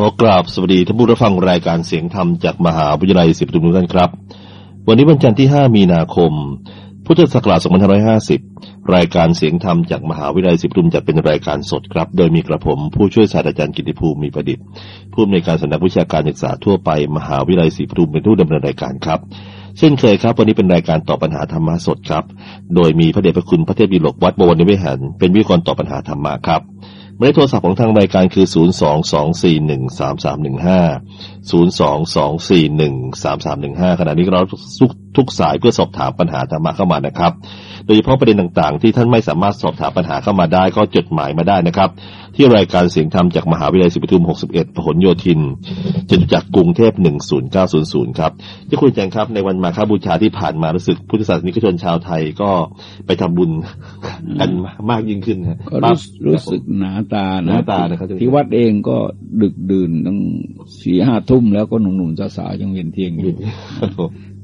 ขอกราบสวัสดีท่านผู้รับฟังรายการเสียงธรรมจากมหาวิทยาลัยศิริปทุมทุกท่านครับ วันนี้วันจันทร์ที่ 5 มีนาคม พุทธศักราช2550 รายการเสียงธรรมจากมหาวิทยาลัยศิริทุมจัดเป็นรายการสดครับ โดยมีกระผมผู้ช่วยศาสตราจารย์กิติภูมิมีประดิษฐ์ผู้อำนวยการสำนักวิชาการศึกษาทั่วไปมหาวิทยาลัยศิริทุมเป็นผู้ดำเนินรายการครับเช่นเคยครับ วันนี้เป็นรายการตอบปัญหาธรรมะสดครับ โดยมีพระเดชพระคุณพระเทพบิโลกวัดบวรนิเวศนเป็นวิทยากรตอบปัญหาธรรมะครับ หมายเลขโทรศัพท์ของทางรายการคือ 0 2 2 4 1 3 3 1 5 0 2 2 4 1 3 3 1 5 ขณะนี้เราทุกทุกสายเพื่อสอบถามปัญหาธรรมะเข้ามานะครับ โดยเฉพาะประเด็นต่างๆ ที่ท่านไม่สามารถสอบถามปัญหาเข้ามาได้ก็จดหมายมาได้นะครับ ที่รายการเสียงธรรมจากมหาวิทยาลัยศรีปทุม 61พหลโยธินจตุจักรกรุงเทพ 10900 ครับที่คุณแจงครับในวันมาฆบูชาที่ผ่านมารู้สึกพุทธศาสนิกชนชาวไทยก็ไปทำบุญกันมากยิ่งขึ้นครับก็รู้รู้สึกหนาตาหนะนาตานะครับที่วัดเองก็ดึกดื่นตั้งสี่ห้าทุ่มแล้วก็หนุ่มๆสาวๆยังเวียนเทียนอยู่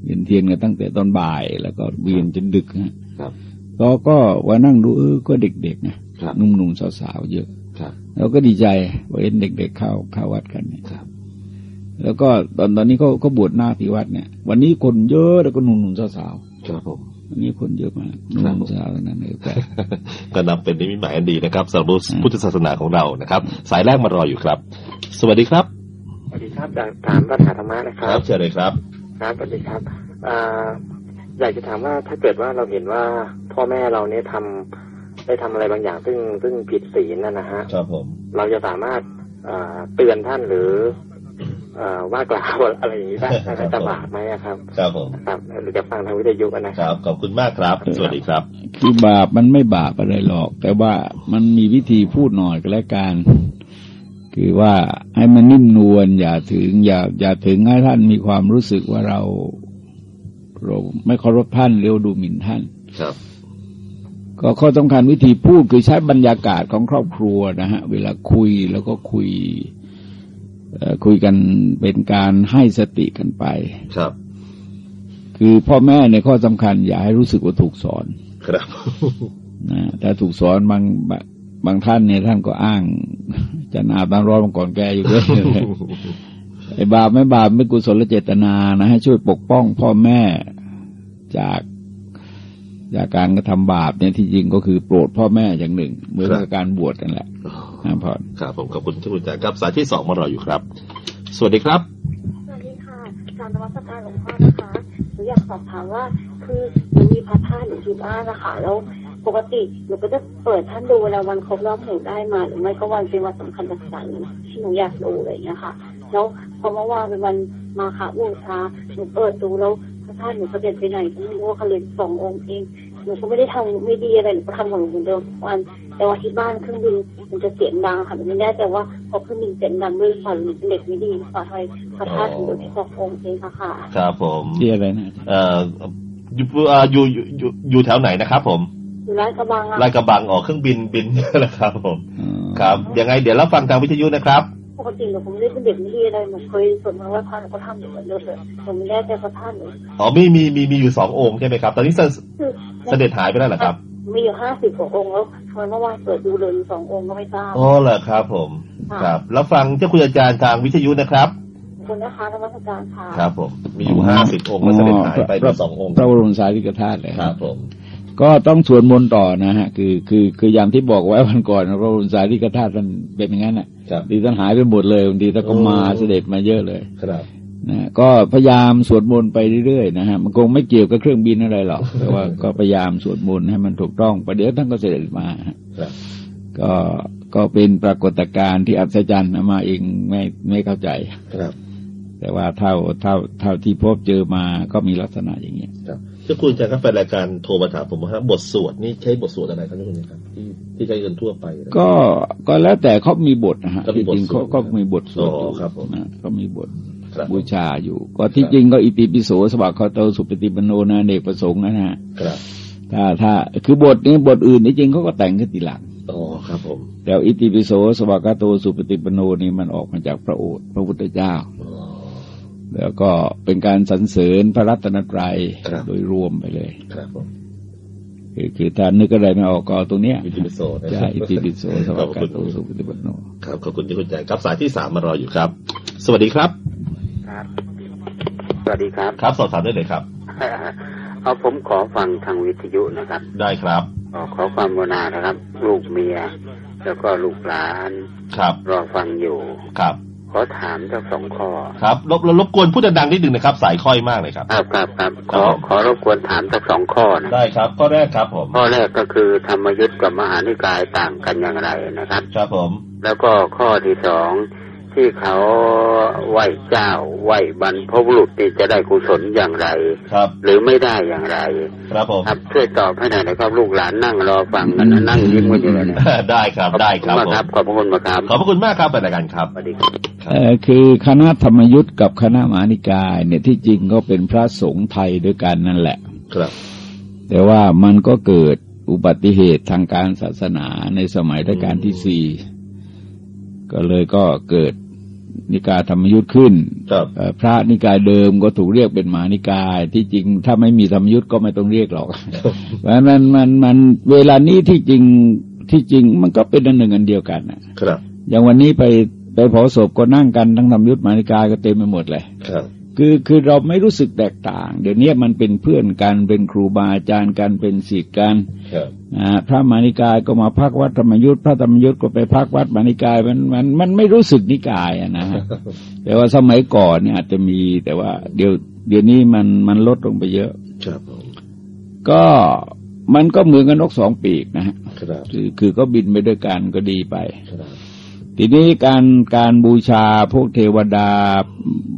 เวียนเทียนกันตั้งแต่ตอนบ่ายแล้วก็เวียนจนดึกนะครับก็ก็ว่านั่งดูเออก็เด็กๆนะครับหนุ่มๆสาวๆเยอะครับ เราก็ดีใจว่าเห็นเด็กๆเข้าเข้าวัดกันเนี่ยครับแล้วก็ตอนตอนนี้ก็ก็บวชหน้าที่วัดเนี่ย วันนี้คนเยอะแล้วก็หนุ่มๆสาวครับผมๆวันนี้คนเยอะมากหครับนุ่มๆสาวๆทั้งนั้นเลยแต่ก็นับเป็นนิมิตหมายอันดีนะครับสำหรับพุทธศาสนาของเรานะครับ สายแรกมารออยู่ครับ สวัสดีครับสวัสดีครับอยากถามปัญหาธรรมะนะคครัรับบเชิญเลยครับครับสวัสดีครับอ่าอยากจะถามว่าถ้าเกิดว่าเราเห็นว่าพ่อแม่เราเนี่ยทำ ได้ทำอะไรบางอย่างซึ่งซึ่งผิดศีลนั่นนะฮะครับผมเราจะสามารถอ่าเตือนท่านหรืออ่าว่ากล่าวอะไรอย่างนี้ได้ได้จะบาปไหมอะครับ ครับผมครับหรือจะฟังทางวิทยุอะนะคครัรับบขอบคุณมากครับ สวัสดีครับ คือบาปมันไม่บาปอะไรหรอก แต่ว่ามันมีวิธีพูดหน่อยก็แล้วกันคือว่าให้มันนิ่มนวลอย่าถึง อย่าอย่าถึงให้ท่านมีความรู้สึกว่าเราเราไม่เคารพท่านเรียวดูหมิ่นท่าน ครับ ก็ข้อสำคัญวิธีพูดคือใช้บรรยากาศของครอบครัวนะฮะเวลาคุยแล้วก็คุยเอ่อคุยกันเป็นการให้สติกันไป ครับ คือพ่อแม่ในข้อสำคัญ อย่าให้รู้สึกว่าถูกสอน ครับนะถ้าถูกสอนบางบางบางท่านเนี่ยท่านก็อ้าง จะนาบางร้อนมาก่อนแกอยู่ด้วยไอ้บาปไม่บาปไม่กุศลเจตนานะให้ช่วยปกป้องพ่อแม่จาก จากการกระทำบาปเนี่ยที่จริงก็คือโปรดพ่อแม่อย่างหนึ่งเหมือนกับการบวชกันแหละนะพอครับผมขอบคุณที่คุณแจครับสายที่สองมารออยู่ครับ สวัสดีครับสวัสดีค่ะการนวัตการหลวงพ่อนะคะหนูอยากสอบถามว่าคือหนูมีพระธาตุอยู่ที่บ้านนะคะแล้วปกติหนูก็จะเปิดท่านดูเวลาวันครบรอบแห่งได้มาหรือไม่ก็วันเป็นวันสำคัญต่างๆที่หนูอยากดูอะไรอย่างเงี้ยค่ะ แล้วพอเมื่อวานเป็นวันมาฆบูชาหนูเปิดดูแล้วพ ระธาตุหนูก็เด็นไปไหนก็ไม่รู้ว่าเขาเลยสององค์เองหนูก็ไม่ได้ทำไม่ดีอะไรหนูก็ทำของหนูเหมือนเดิมทุกวันแต่ว่าที่บ้านเครื่องบินมันจะเสียงดังค่ะหนูไม่แน่ใจว่าพอเครื่องบินเสียงดังด้วยฝันหรือเป็นเด็กไม่ดีหรือเปล่าทำไมพระธาตุถึงโดนที่สององค์เองค่ะค่ะครับผมที่อะไรนะเอ่ออยู่เอ่ออยู่อยู่อยู่อยู่แถวไหนนะครับผมอยู่ร้านกระบังอะลาดกระบังออกเครื่องบินบินนะครับผมอ๋อครับยังไงเดี๋ยวรับฟังทางวิทยุนะครับ ปกติหนูคงไม่ได้เป็นเด็กไม่ดีอะไรหนูเคยสวดมนต์ไหว้พระหนูก็ทำอยู่เหมือนเดิมเลยหนูไม่แน่ใจพระธาตุหนูอ๋อมีมีมีมีอยู่สององค์ใช่ไหมครับ ตอนนี้เสคือเสด็จหายไปแล้วเหรอครับ มีอยู่ห้าสิบกว่าองค์แล้วทำไมเมื่อวานเปิดดูเลยมีสององค์ก็ไม่ทราบอ๋อเหรอครับผมครับ แล้วฟังเจ้าคุณอาจารย์ทางวิทยุนะครับขอบคุณนะคะนมัสการค่ะครับผมมีอยู่ห้าสิบองค์แล้วเสด็จหายไปมีสององค์พระบรมสารีริกธาตุเลยครับผมก็ต้องสวดมนต์ต่อนะฮะ คือคือคืออย่างที่บอกไว้วันก่อนพระบรมสารีริกธาตุมันเป็นอย่างนั้นแหละ ครับดีท่านหายไปหมดเลยบางทีท่านก็มาโอ้เสด็จมาเยอะเลย ครับนะก็พยายามสวดมนต์ไปเรื่อยๆนะฮะมันคงไม่เกี่ยวกับเครื่องบินอะไรหรอกแต่ว่าก็พยายามสวดมนต์ให้มันถูกต้องประเดี๋ยวท่านก็เสด็จมาฮะครับก็ก็เป็นปรากฏการณ์ที่อัศจรรย์นะมาเองไม่ไม่เข้าใจครับ แต่ว่าเท่าเท่าเท่าที่พบเจอมาก็มีลักษณะอย่างเงี้ยครับเจ้าคุณอาจารย์ครับแฟนรายการโทรมาถามผมว่าบทสวดนี่ใช้บทสวดอะไรครับเจ้าคุณครับที่ที่ใช้กันทั่วไปนะก็ก็แล้วแต่เขามีบทนะฮะก็มีที่บทจริงเขาสวดก็มีบทสวดอ๋ออยู่ครับผมนะก็มีบทครับบูชาอยู่ ก็ที่จริงก็อิติปิโสสวากขาโตสุปฏิปันโนนะเนกประสงค์นะฮะครับถ้าถ้าคือบทนี้บทอื่นนี่จริงเขาก็แต่งขึ้นทีหลังอ๋อครับผมแต่อิติปิโสสวากขาโตสุปฏิปันโนนี่มันออกมาจากพระโอษฐ์พระพุทธเจ้าอ๋อ แล้วก็เป็นการสรรเสริญพระรัตนตรัยครับโดยรวมไปเลยครับผมคือคือถ้านึกอะไรไม่ออกก็เอาตรงเนี้ยอิติปิโสนะใช่อิติปิโสสขวาอบกาคุณโตสุปฏิปันโนครับขอบคุณที่คุณแจงครับสายที่สามมารออยู่ครับ สวัสดีครับ ครับ สวัสดีครับ ครับสอบถามได้เลยครับเอาผมขอฟังทางวิทยุนะครับ ได้ครับขอขอความกรุณานะครับ ลูกเมีย แล้วก็ลูกหลาน ครับ รอฟังอยู่ครับ ขอถามทั้งสองข้อครับรบรบกวนพูดดังๆนิดนึงนะครับ สายค่อยมากเลยครับครับครับครับขอครับขอรบกวนถามทั้งสองข้อนะได้ครับข้อแรกครับผมข้อแรกก็คือธรรมยุทธ์กับมหานิกายต่างกันอย่างไรนะครับ ครับผม แล้วก็ข้อที่สอง ที่เขาไหว้เจ้าไหว้บรรพบุรุษนี่จะได้กุศลอย่างไร ครับ หรือไม่ได้อย่างไร ครับผมครับช่วยตอบให้หน่อยนะครับลูกหลานนั่งรอฟังกันนะนั่งยิ้มกันอยู่เลยเนี่ยได้ครับได้ครับขอบผคุณมากครับมขอบพระคุณมากครับขอบพระคุณมากครับเป็นรายการครับสวัสดีครับเอ่อคือคณะธรรมยุทธ์กับคณะมหานิกายเนี่ยที่จริงก็เป็นพระสงฆ์ไทยด้วยกันนั่นแหละ ครับ แต่ว่ามันก็เกิดอุบัติเหตุทางการศาสนาในสมัยรัชกาลที่สี่ก็เลยก็เกิด นิกายธรรมยุทธ์ขึ้นครับเอ่อพระนิกายเดิมก็ถูกเรียกเป็นมหานิกาย ที่จริงถ้าไม่มีธรรมยุทธ์ก็ไม่ต้องเรียกหรอกเพราะฉะนั้นมันมันเวลานี้ที่จริงที่จริงมันก็เป็นอันหนึ่งอันเดียวกันน่ะครับ อย่างวันนี้ไปไปเผาศพก็นั่งกันทั้งธรรมยุทธ์มหานิกายก็เต็มไปหมดเลยครับ คือคือเราไม่รู้สึกแตกต่าง เดี๋ยวนี้มันเป็นเพื่อนกันเป็นครูบาอาจารย์กันเป็นศิษย์กันครับอ่าพระมานิกายก็มาพักวัดธรรมยุทธ์พระธรรมยุทธ์ก็ไปพักวัดมานิกายมันมันมันไม่รู้สึกนิกายอะนะฮะแต่ว่าสมัยก่อนเนี่ยอาจจะมีแต่ว่า เดี๋ยวเดี๋ยวนี้มันมันลดลงไปเยอะครับผมก็มันก็เหมือนกับนกสองปีกนะฮะครับคือคือก็บินไปด้วยกันก็ดีไปครับ ทีนี้การการบูชาพวกเทวดา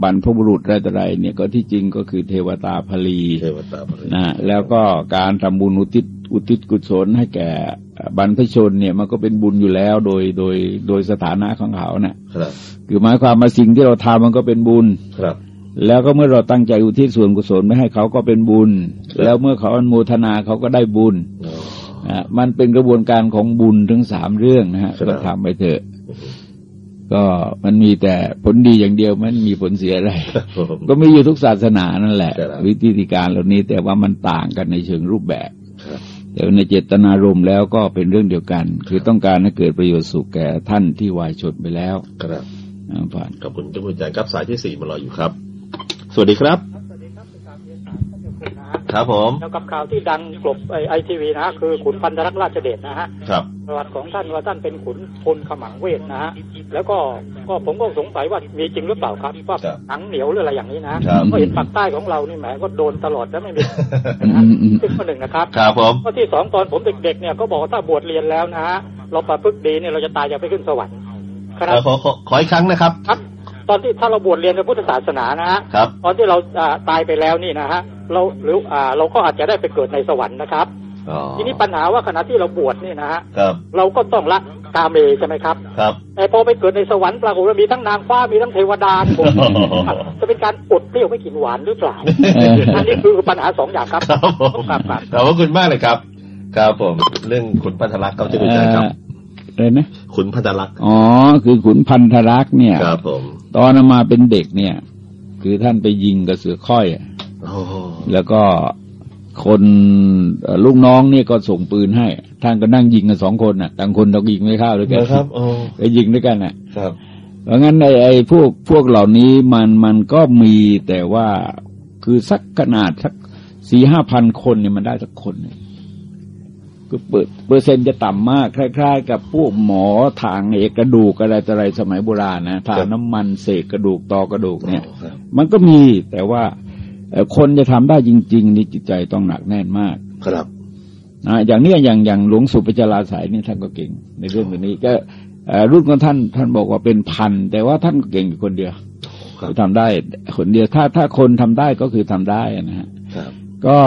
บรรพบุรุษอะไรต่ออะไรเนี่ยก็ที่จริงก็คือเทวตาพลีเทวตาพระนะแล้วก็การทำบุญอุทิศอุทิศกุศลให้แก่บรรพชนเนี่ยมันก็เป็นบุญอยู่แล้วโดยโดยโดยสถานะของเขาเนะ่ยครับ คือหมายความว่าสิ่งที่เราทำมันก็เป็นบุญครับแล้วก็เมื่อเราตั้งใจอุทิศส่วนกุศลไม่ให้เขาก็เป็นบุญ แล้วเมื่อเขาอนุโมทนาเขาก็ได้บุญอ๋อนะมันเป็นกระบวนการของบุญทั้งสามเรื่องนะฮะครับก็ทำไปเถอะ ก็มันมีแต่ผลดีอย่างเดียวไมันมีผลเสียอะไรครับผมก็มีอยู่ทุกศาสนานั่นแหละครับวิธีการเหล่านี้แต่ว่ามันต่างกันในเชิงรูปแบบครับแต่ในเจตนารมณ์แล้วก็เป็นเรื่องเดียวกัน คือต้องการให้เกิดประโยชน์สุขแก่ท่านที่วายชนไปแล้วครับอ่าผ่านขอบคุณเจ้าคุณอาจารย์ครับสายที่สี่มารออยู่ครับ สวัสดีครับครับ ผมแล้วกับข่าวที่ดังกลบไอทีวีนะฮะคือขุนพันธรักษ์ราชเดชนะฮะครับประวัติของท่านว่าท่านเป็นขุนพลขมังเวทนะฮะแล้วก็ก็ผมก็สงสัยว่ามีจริงหรือเปล่าครับว่าครับหนังเหนียวหรืออะไรอย่างนี้นะครับก็เห็นปากใต้ของเรานี่แหมก็โดนตลอดแล้วไม่มีนะฮะอืมอืมซึ่งข้อหนึ่งนะครับครับผมข้อที่สองตอนผมเด็กๆเนี่ยก็บอกว่าถ้าบวชเรียนแล้วนะฮะเราประพฤติดีเนี่ยเราจะตายจะไปขึ้นสวรรค์คเอ่รับอขอขอขออีกครั้งนะครับครับ ตอนที่ถ้าเราบวชเรียนในพุทธศาสนานะฮะครับตอนที่เราอ่าตายไปแล้วนี่นะฮะเราหรืออ่าเราก็อาจจะได้ไปเกิดในสวรรค์นะครับอ๋อทีนี้ปัญหาว่าขณะที่เราบวชนี่นะฮะครับเราก็ต้องละกาเมใช่ไหมครับ ครับแต่พอไปเกิดในสวรรค์ปรากฏว่ามีทั้งนางฟ้ามีทั้งเทวดาผมจะเป็นการอดเปรี้ยวไม่กินหวานหรือเปล่าอันนี้คือปัญหาสองอย่างครับครับผมครับครับขอบพระคุณมากเลยครับ ครับผม เรื่องขุนพันธลักษณ์ครับเจ้าคุณอาจารย์ครับเอ่ออะไรนะขุนพันธลักษณ์อ๋อ คือขุนพันธรักษ์เนี่ยครับผมตอนมาเป็นเด็กเนี่ย คือท่านไปยิงกับเสือค่อยอะโอ้โหแล้วก็คนเอ่อลูกน้องเนี่ยก็ส่งปืนให้ ท่านก็นั่งยิงกันสองคนน่ะต่างคนต่างยิงไม่เข้าด้วยกันนะครับโอ้ไปยิงด้วยกันน่ะ ครับ เพราะงั้นไอ้ไอ้พวกพวกเหล่านี้มันมันก็มีแต่ว่าคือสักขนาดสักสี่ห้าพันคนเนี่ยมันได้สักคนหนึ่ง คือเปิดเปอร์เซ็นต์จะต่ำมาก คล้ายๆ กับพวกหมอทางเอกกระดูกอะไรต่ออะไรสมัยโบราณนะทาน้ำมันเสกกระดูกตอกระดูกเนี่ยครับมันก็มีแต่ว่าเอ่อคนจะทำได้จริง ๆ นี่จิตใจต้องหนักแน่นมาก ครับนะอย่างเนี้ยอย่างอย่างหลวงสุปจาราสายนี่ท่านก็เก่งในเรื่องแบบนี้ก็เอ่อรุ่นของท่านท่านบอกว่าเป็นพัน แต่ว่าท่านก็เก่งอยู่คนเดียวครับทำได้คนเดียวถ้าถ้าคนทำได้ก็คือทำได้นะฮะครับก็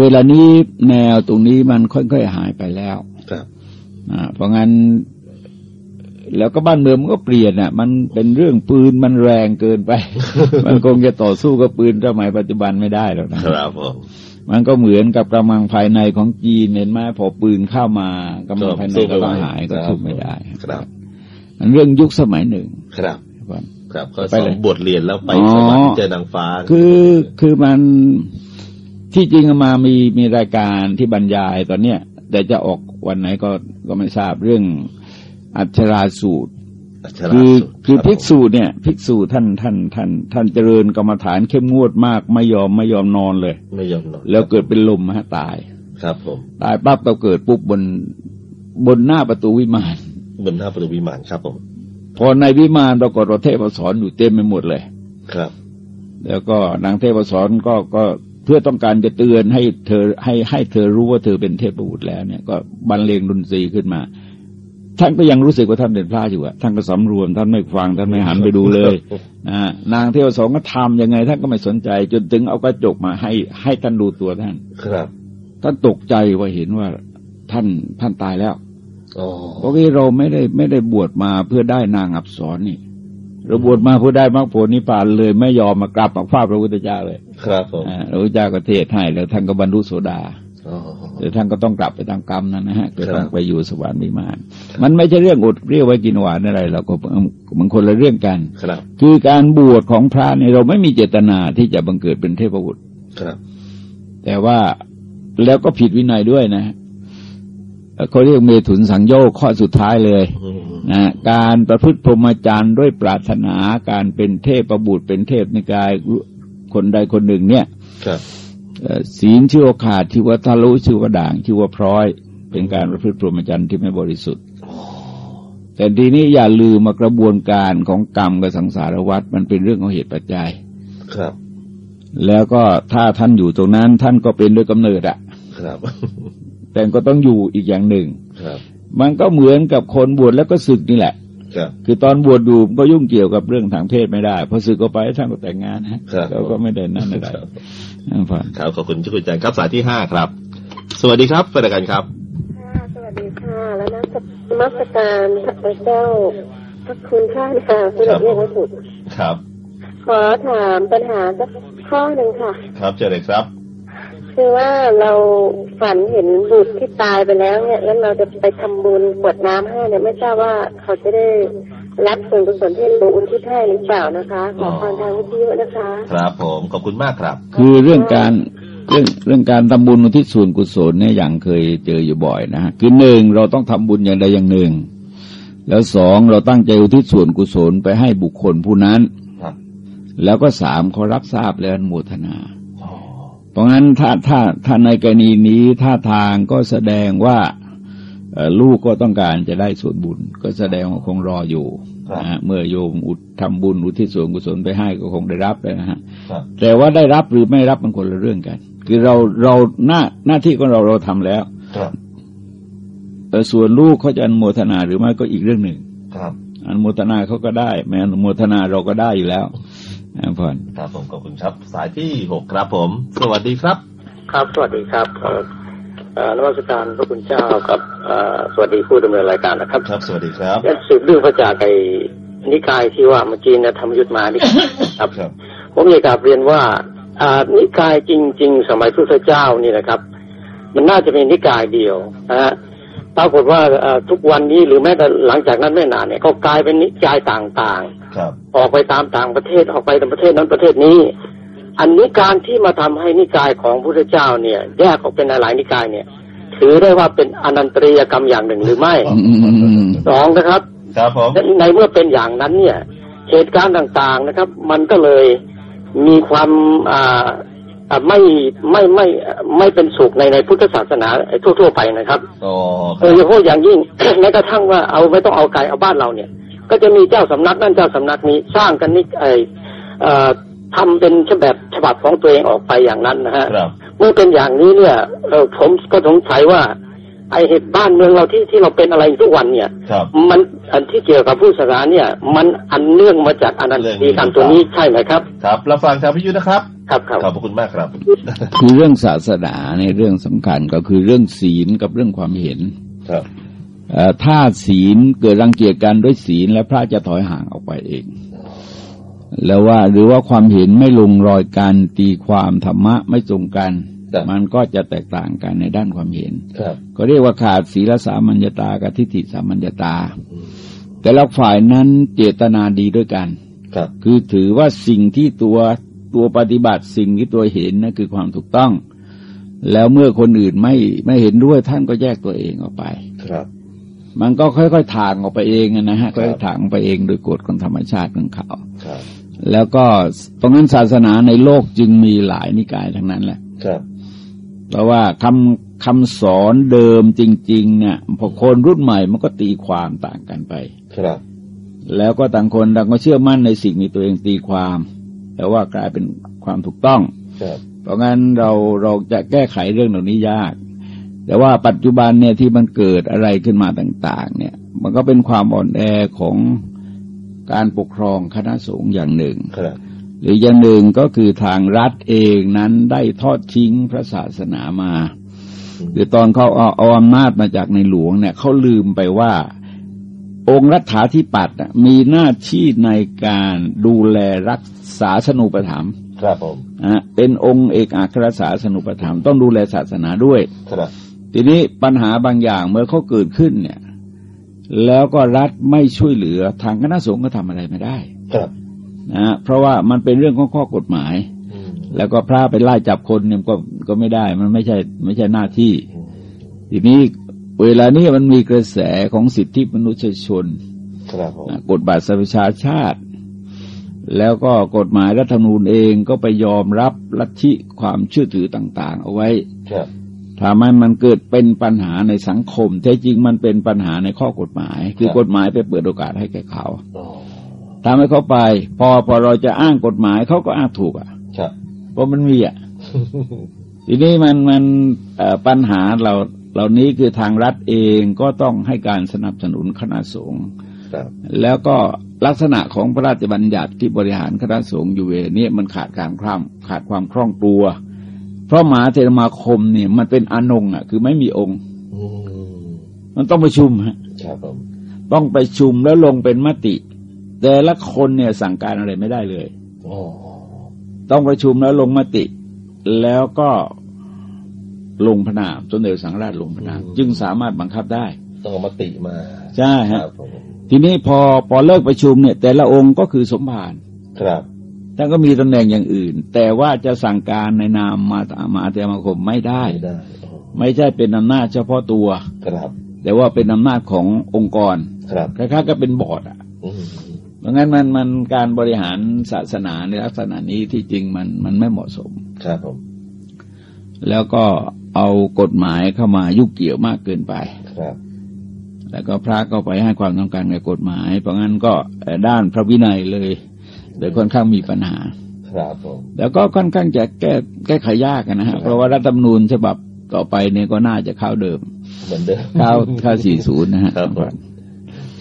เวลานี้แนวตรงนี้มันค่อยๆหายไปแล้วครับอ่าเพราะงั้น แล้วก็บ้านเมืองมันก็เปลี่ยนอะ มันเป็นเรื่องปืนมันแรงเกินไป มันคงจะต่อสู้กับปืนสมัยปัจจุบันไม่ได้หรอกนะครับผมมันก็เหมือนกับกำลังภายในของจีนเห็นไหมพอปืนเข้ามากำลังภายในก็ต้องหายก็สู้ไม่ได้ ครับมันเรื่องยุคสมัยหนึ่งครับครับครับก็ไปสอเลยงบทเรียนแล้วไปอ๋อสวรรค์เจอนางฟ้า คือคือมัน ที่จริงมามีมีรายการที่บรรยายตอนเนี้ยแต่จะออกวันไหนก็ก็ไม่ทราบเรื่องอัชราสูตรอัชราคือสุดคือรับภิกษุเนี่ยภิกษุท่านท่านท่านท่านเจริญกรรมฐานเข้มงวดมากไม่ยอมไม่ยอมนอนเลย ไม่ยอมนอนแล้วเกิดเป็นลมฮะตาย ครับผมตายปั๊บก็เกิดปุ๊บบนบนหน้าประตูวิมานบนหน้าประตูวิมานครับผมพอในวิมานปรากฏว่าเทพสอนอยู่เต็มไปหมดเลยครับ แล้วก็นางเทพสอนก็ก็เพื่อต้องการจะเตือนให้เธอให้ให้เธอรู้ว่าเธอเป็นเทพบุตรแล้วเนี่ย ก็บรรเลงดนตรีขึ้นมา ท่านก็ยังรู้สึกว่าท่านเป็นพระอยู่อะท่านก็สำรวมท่านไม่ฟังท่านไม่หันไปดูเลยอ่านางเทพสอนก็ทำยังไง ท่านก็ไม่สนใจ จนถึงเอากระจกมาให้ให้ท่านดูตัวท่าน ครับ ท่านตกใจว่าเห็นว่าท่านท่านตายแล้วอ๋อเพราะว่าเราไม่ได้ไม่ได้บวชมาเพื่อได้นางอับสรนี่ เราบวชมาเพื่อได้มรรคผลนิพพานเลยไม่ยอมมากราบปักฟ้าพระพุทธเจ้าเลย ครับผมอ่าพระพุทธเจ้าก็เทศให้แล้วท่านก็บรรลุโสดาอ๋อแต่ท่านก็ต้องกลับไปตามกรรมนั้นนะฮะก็ต้องครับไปอยู่สวรรค์วิมาน มันไม่ใช่เรื่องอดเปรี้ยวไว้กินหวานอะไรเราก็มันคนละเรื่องกันครับคือการบวชของพระเนี่ยเราไม่มีเจตนาที่จะบังเกิดเป็นเทพบุตรครับ แต่ว่าแล้วก็ผิดวินัยด้วยนะเอ่อเขาเรียกเมถุนสังโยคข้อสุดท้ายเลยอืม นะการประพฤติพรหมจรรย์ด้วยปรารถนาการเป็นเทพประบุตรเป็นเทพในกายคนใดคนหนึ่งเนี่ยครับเอ่อศีลชื่อว่าขาดชื่อว่าทะลุชื่อว่าด่างชื่อว่าพร้อย เป็นการประพฤติพรหมจรรย์ที่ไม่บริสุทธิ์ แต่ทีนี้อย่าลืมมากระบวนการของกรรมกับสังสารวัฏมันเป็นเรื่องของเหตุปัจจัย ครับ แล้วก็ถ้าท่านอยู่ตรงนั้นท่านก็เป็นด้วยกำเนิดอะครับ แต่ก็ต้องอยู่อีกอย่างหนึ่งครับ มันก็เหมือนกับคนบวชแล้วก็ศึกนี่แหละครับคือตอนบวชอยู่ก็ยุ่งเกี่ยวกับเรื่องทางเพศไม่ได้พอศึกก็ไปท่านก็แต่งงานนะครับเราก็ไม่ได้นั่นอะไรครับนั่นฟังครับขอบคุณที่คุณอาจารย์ครับสายที่ห้าครับ สวัสดีครับเป็นรายการครับค่ะสวัสดีค่ะแล้วนักนมัสการพระเจ้าพระคุณท่านค่ะคุณครับเรียกไม่ถูกครับ ขอถามปัญหาสักข้อหนึ่งค่ะ ครับเจอเลยครับ คือว่าเราฝันเห็นบุตรที่ตายไปแล้วเนี่ยแล้วเราจะไปทำบุญกรวดน้ำให้เนี่ยไม่ทราบว่าเขาจะได้รับส่วนกุศลที่เราอุทิศให้หรือเปล่านะคะขอความทางวิทยุนะคะ ครับผมขอบคุณมากครับ คือเรื่องการเรื่องเรื่องการทำบุญอุทิศส่วนกุศลเนี่ยอย่างเคยเจออยู่บ่อยนะฮะคือหนึ่งเราต้องทำบุญอย่างใดอย่างหนึ่ง แล้วสองเราตั้งใจอุทิศส่วนกุศลไปให้บุคคลผู้นั้นครับแล้วก็สามเขารับทราบแล้วอนุโมทนา เพราะงั้นถ้าถ้าถ้าในกรณีนี้ท่าทางก็แสดงว่าเอ่อลูกก็ต้องการจะได้ส่วนบุญ ก็แสดงว่าคงรออยู่ครับนะฮะเมื่อโยมอุททำบุญอุทิศส่วนกุศลไปให้ก็คงได้รับเลยนะฮะครับแต่ว่าได้รับหรือไม่รับมันคนละเรื่องกัน คือเราเราหน้าหน้าที่ของเราเราทำแล้วครับแต่ส่วนลูกเขาจะอนุโมทนาหรือไม่ก็อีกเรื่องหนึ่งครับอนุโมทนาเขาก็ได้ไม่อนุโมทนาเราก็ได้อยู่แล้ว นะพอนครับผมขอบคุณครับ สายที่หกครับผม สวัสดีครับ ครับ สวัสดีครับเอ่อเอ่อนวัตการพระคุณเจ้ากับเอ่อสวัสดีผู้ดำเนินรายการนะครับ ครับ สวัสดีครับและสืบเรื่องมาจากไอ้นิกายที่ว่าเมื่อกี้เนี่ยธรรมยุทธมานี่ครับครับผมอยากกราบเรียนว่าอ่านิกายจริง ๆ สมัยพระพุทธเจ้านี่นะครับ มันน่าจะเป็นนิกายเดียวนะฮะปรากฏว่าเอ่อทุกวันนี้หรือแม้แต่หลังจากนั้นไม่นานเนี่ยก็กลายเป็นนิกายต่างๆครับ ออกไปตามต่างประเทศออกไปตามประเทศนั้นประเทศนี้ อันนี้การที่มาทำให้นิกายของพระพุทธเจ้าเนี่ย แยกออกเป็นหลายๆนิกายเนี่ย ถือได้ว่าเป็นอนันตริยกรรมอย่างหนึ่งหรือไม่สองนะครับครับผมในเมื่อเป็นอย่างนั้นเนี่ย เหตุการณ์ต่างๆนะครับ มันก็เลยมีความอ่าอ่าไม่ไม่ไม่ไม่เป็นสุขในในพุทธศาสนาทั่ว ๆ ไปนะครับอ๋อคโดยเฉพาะอย่างยิ่งแม้กระทั่งว่าเอาไม่ต้องเอาไกลเอาบ้านเราเนี่ย ก็จะมีเจ้าสำนักนั่นเจ้าสำนักนี้สร้างกันนี่ไอเอ่อทำเป็นฉบับฉบับของตัวเองออกไปอย่างนั้นนะฮะครับเมื่อเป็นอย่างนี้เนี่ยเออผมก็สงสัยว่า ไอเหตุบ้านเมืองเราที่ที่เราเป็นอะไรทุกวันเนี่ยครับมันอันที่เกี่ยวกับผู้ศาสนาเนี่ย มันอันเนื่องมาจากอนันตรีกรรมตัวนี้ใช่ไหมครับ ครับรับฟังทางพิยุทธ์นะครับครับครับขอบพระคุณมากครับ คือเรื่องศาสนาในยเรื่องสำคัญก็คือเรื่องศีลกับเรื่องความเห็นครับเอ่อ ถ้าศีลเกิดรังเกียจกันด้วยศีลแล้วพระจะถอยห่างออกไปเอง แล้วว่าหรือว่าความเห็นไม่ลงรอยกันตีความธรรมะไม่ตรงกันครับมันก็จะแตกต่างกันในด้านความเห็นครับก็เรียกว่าขาดศีลสามัญญตากับทิฏฐิสามัญญตา แต่ละฝ่ายนั้นเจตนาดีด้วยกันครับคือถือว่าสิ่งที่ตัวตัวปฏิบัติสิ่งที่ตัวเห็นนั่นคือความถูกต้อง แล้วเมื่อคนอื่นไม่ไม่เห็นด้วยท่านก็แยกตัวเองออกไปครับ มันก็ค่อยๆทางออกไปเองอะนะฮะครัค่อบยๆทางออกไปเองโดยกฎของธรรมชาติของเขาครับแล้วก็เพราะงั้นศาสนาในโลกจึงมีหลายนิกายทั้งนั้นแหละครับเพราะว่าคำคำสอนเดิมจริง ๆ เนี่ยพอคนรุ่นใหม่มันก็ตีความต่างกันไป ครับ แล้วก็ต่างคนต่างก็เชื่อมั่นในสิ่งที่ตัวเองตีความ แต่ว่ากลายเป็นความถูกต้อง ครับ เพราะงั้นเราเราจะแก้ไขเรื่องเหล่านี้ยาก แต่ว่าปัจจุบันเนี่ยที่มันเกิดอะไรขึ้นมาต่าง ๆ เนี่ย มันก็เป็นความอ่อนแอของการปกครองคณะสงฆ์อย่างหนึ่งครับหรืออย่างหนึ่งก็คือทางรัฐเองนั้นได้ทอดทิ้งพระศาสนามาคือตอนเขาเอาเอาอำนาจมาจากในหลวงเนี่ยเขาลืมไปว่า องค์รัฐาธิปัตย์น่ะมีหน้าที่ในการดูแลรักษาสนุปถัมภ์ครับผมนะเป็นองค์เอกอัครศาสนุปถัมภ์ต้องดูแลศาสนาด้วย ครับ ทีนี้ปัญหาบางอย่างเมื่อเขาเกิดขึ้นเนี่ย แล้วก็รัฐไม่ช่วยเหลือทางคณะสงฆ์ก็ทำอะไรไม่ได้ ครับนะเพราะว่ามันเป็นเรื่องของข้อกฎหมายอืมแล้วก็พระไปไล่จับคนเนี่ยก็ก็ไม่ได้ มันไม่ใช่ไม่ใช่หน้าที่อืมทีนี้เวลานี้มันมีกระแสของสิทธิมนุษยชนครับผมนะกฎบัตรสประชาชาติ แล้วก็กฎหมายรัฐธรรมนูญเองก็ไปยอมรับลัทธิความเชื่อถือต่าง ๆ เอาไว้ครับ ทำให้มันเกิดเป็นปัญหาในสังคม แท้จริงมันเป็นปัญหาในข้อกฎหมาย คือกฎหมายไปเปิดโอกาสให้แก่เขาอ๋อทำให้เขาไป พอพอเราจะอ้างกฎหมายเขาก็อ้างถูกอะครับเพราะมันมีอะทีนี้มันมันเอ่อปัญหาเราเหล่านี้คือทางรัฐเองก็ต้องให้การสนับสนุนคณะสงฆ์ครับแล้วก็ลักษณะของพระราชบัญญัติที่บริหารคณะสงฆ์อยู่เวลานี้มันขาดการคล่ำขาดความคล่องตัว เพราะมหาเทรมาคมเนี่ย มันเป็นอนงอะ คือไม่มีองค์อืมมันต้องประชุมฮะครับผมต้องประชุมแล้วลงเป็นมติ แต่ละคนเนี่ยสั่งการอะไรไม่ได้เลยอ๋อต้องประชุมแล้วลงมติ แล้วก็ลงพระนามสมเด็จสังฆราชลงพระนาม จึงสามารถบังคับได้ ต้องเอามาติมา ใช่คฮะรับผมทีนี้พอพอเลิกประชุมเนี่ย แต่ละองค์ก็คือสมภารครับ ท่านก็มีตำแหน่งอย่างอื่น แต่ว่าจะสั่งการในนามมามาเทมาคมไม่ได้ไม่ได้อ๋อไม่ใช่เป็นอำนาจเฉพาะตัวครับ แต่ว่าเป็นอำนาจขององค์กรครับคล้ายๆก็เป็นบอร์ดอะอืมเพราะงั้นมันมันการบริหารศาสนาในลักษณะนี้ที่จริงมันมันไม่เหมาะสมครับผมแล้วก็เอากฎหมายเข้ามายุ่งเกี่ยวมากเกินไปครับ แล้วก็พระก็ไปให้ความสำคัญกับกฎหมาย เพราะงั้นก็เอ่อด้านพระวินัยเลย เลยค่อนข้างมีปัญหา ครับผมแล้วก็ค่อนข้างจะแก้แก้ไขยากนะฮะเพราะว่ารัฐธรรมนูญฉบับต่อไปเนี่ยก็น่าจะเข้าเดิม เหมือนเดิมเข้าเข้าสี่ศูนย์นะฮะครับผม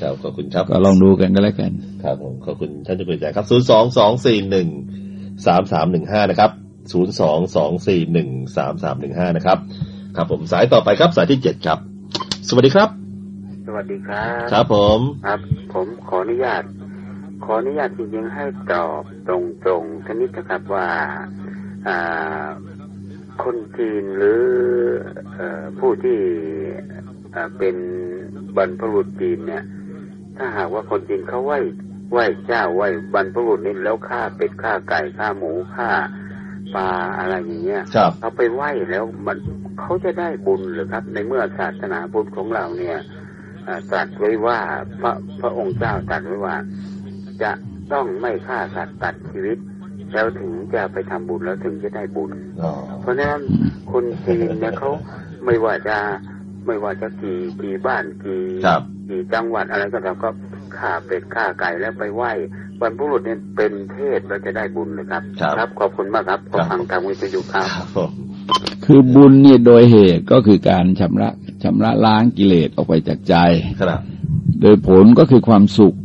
ครับขอบคุณครับก็ลองดูกันก็แล้วกัน ครับผมขอบคุณท่านเจ้าคุณใจครับ0 2 2 4 1 3 3 1 5นะครับ0 2 2 4 1 3 3 1 5นะครับ ครับผมสายต่อไปครับสายที่7ครับ สวัสดีครับ สวัสดีครับ ครับผมครับ ผมขออนุญาต ขออนุญาตจริงๆให้ตอบตรงๆท่านิดนะครับว่าอ่าคนจีนหรือเออผู้ที่อ่าเป็นบรรพบุรุษจีนเนี่ย ถ้าหากว่าคนจีนเขาไหว้ไหว้เจ้าไหว้บรรพบุรุษนี่แล้วฆ่าเป็ดฆ่าไก่ฆ่าหมูฆ่าปลาอะไรอย่างเงี้ยครับเอาไปไหว้แล้วมันเขาจะได้บุญหรือครับ ในเมื่อศาสนาพุทธของเราเนี่ยอ่าตรัสไว้ว่าพระพระองค์เจ้าตรัสไว้ว่า จะต้องไม่ฆ่าสัตว์ตัดชีวิต แล้วถึงจะไปทำบุญแล้วถึงจะได้บุญอ๋อเพราะฉะนั้นคนจีนเนี่ยเขาไม่ว่าจะไม่ว่าจะกี่กี่บ้านกี่ครับกี่จังหวัดอะไรก็ตามก็ฆ่าเป็ดฆ่าไก่แล้วไปไหว้บรรพบุรุษเนี่ยเป็นเทศแล้วจะได้บุญเลยครับ ครับขอบคุณมากครับขอฟังทางวิทยุครับครับผมคือบุญเนี่ยโดยเหตุก็คือการชำระชำระล้างกิเลสออกไปจากใจครับ โดยผลก็คือความสุข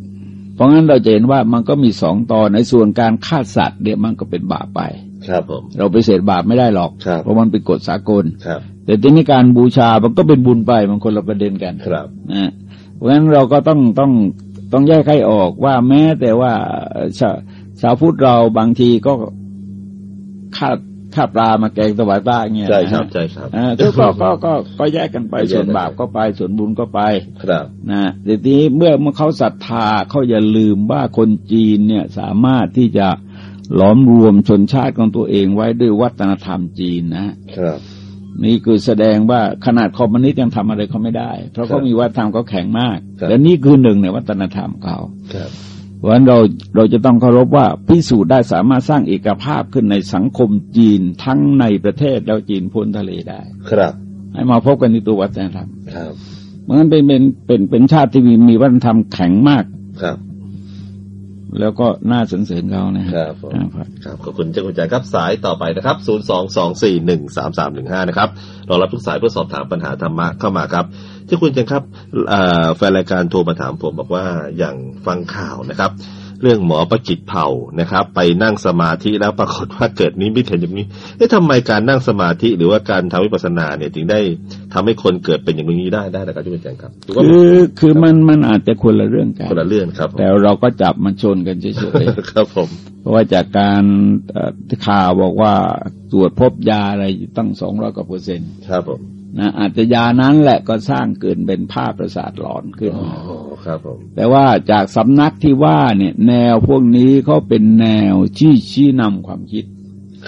เพราะงั้นเราจะเห็นว่ามันก็มีสองตอนในส่วนการฆ่าสัตว์เนี่ยมันก็เป็นบาปไป ครับผม เราไปเสดบาปไม่ได้หรอกครับเพราะมันเป็นกฎสากลครับ แต่ทีนี้การบูชามันก็เป็นบุญไปมันคนละประเด็นกันครับนะเพราะฉะนั้นเราก็ต้องต้องต้องแยกให้ออกว่าแม้แต่ว่าชาวชาวพุทธเราบางทีก็ฆ่า ฆ่าปลามาแกงถวายพระเงี้ยใช่ครับนะใช่ครับอ่าก็ก็ก็ก็ก็แยกกันไปก็แยกกันไปส่วนบาปก็ไปส่วนบุญก็ไปครับนะแต่ทีนี้เมื่อเมื่อเขาศรัทธาเขาอย่าลืมว่าคนจีนเนี่ยสามารถที่จะหลอมรวมชนชาติของตัวเองไว้ด้วยวัฒนธรรมจีนนะครับ นี่คือแสดงว่าขนาดคอมมิวนิสต์ยังทำอะไรเขาไม่ได้ เพราะเขามีวัฒนธรรมเขาแข็งมากและนี่คือหนึ่งในวัฒนธรรมเขาครับ เพราะฉะนั้นเราเราจะต้องเคารพว่าพิสูจน์ได้สามารถสร้างเอกภาพขึ้นในสังคมจีนทั้งในประเทศแล้วจีนพ้นทะเลได้ ครับ ให้มาพบกันในตัววัฒนธรรมครับเพราะฉะนั้นเป็นเป็นเป็นเป็นชาติที่มีมีวัฒนธรรมแข็งมากครับ แล้วก็น่าสรรเสริญเขานะฮะครับผมครับครับขอบคุณเจ้าคุณจ่ายครับสายต่อไปนะครับ 0 2 2 4 1 3 3 1 5 นะครับเรารับทุกสายเพื่อสอบถามปัญหาธรรมะเข้ามาครับเจ้าคุณจังครับอ่าแฟนรายการโทรมาถามผมบอกว่าอย่างฟังข่าวนะครับ เรื่องหมอประกิตเผ่านะครับ ไปนั่งสมาธิแล้วปรากฏว่าเกิดนิมิตเห็นอย่างนี้เอ๊ะทำไมการนั่งสมาธิหรือว่าการทำวิปัสสนาเนี่ยถึงได้ทำให้คนเกิดเป็นอย่างนี้ได้ได้นะครับเจ้าคุณจังครับหรือว่าคือคือมันมันอาจจะคนละเรื่องกันคนละเรื่องครับผมแต่เราก็จับมันชนกันเฉยครับผมๆเพราะว่าจากการเอ่อข่าวบอกว่าตรวจพบยาอะไรตั้งสองร้อยกว่าเปอร์เซ็นต์ครับผมนะอาจจะยานั้นแหละก็สร้างเกินเป็นภาพประสาทหลอนขึ้นอ๋อมา ครับผมแต่ว่าจากสำนักที่ว่าเนี่ย แนวพวกนี้เขาเป็นแนวที่ชี้นำความคิด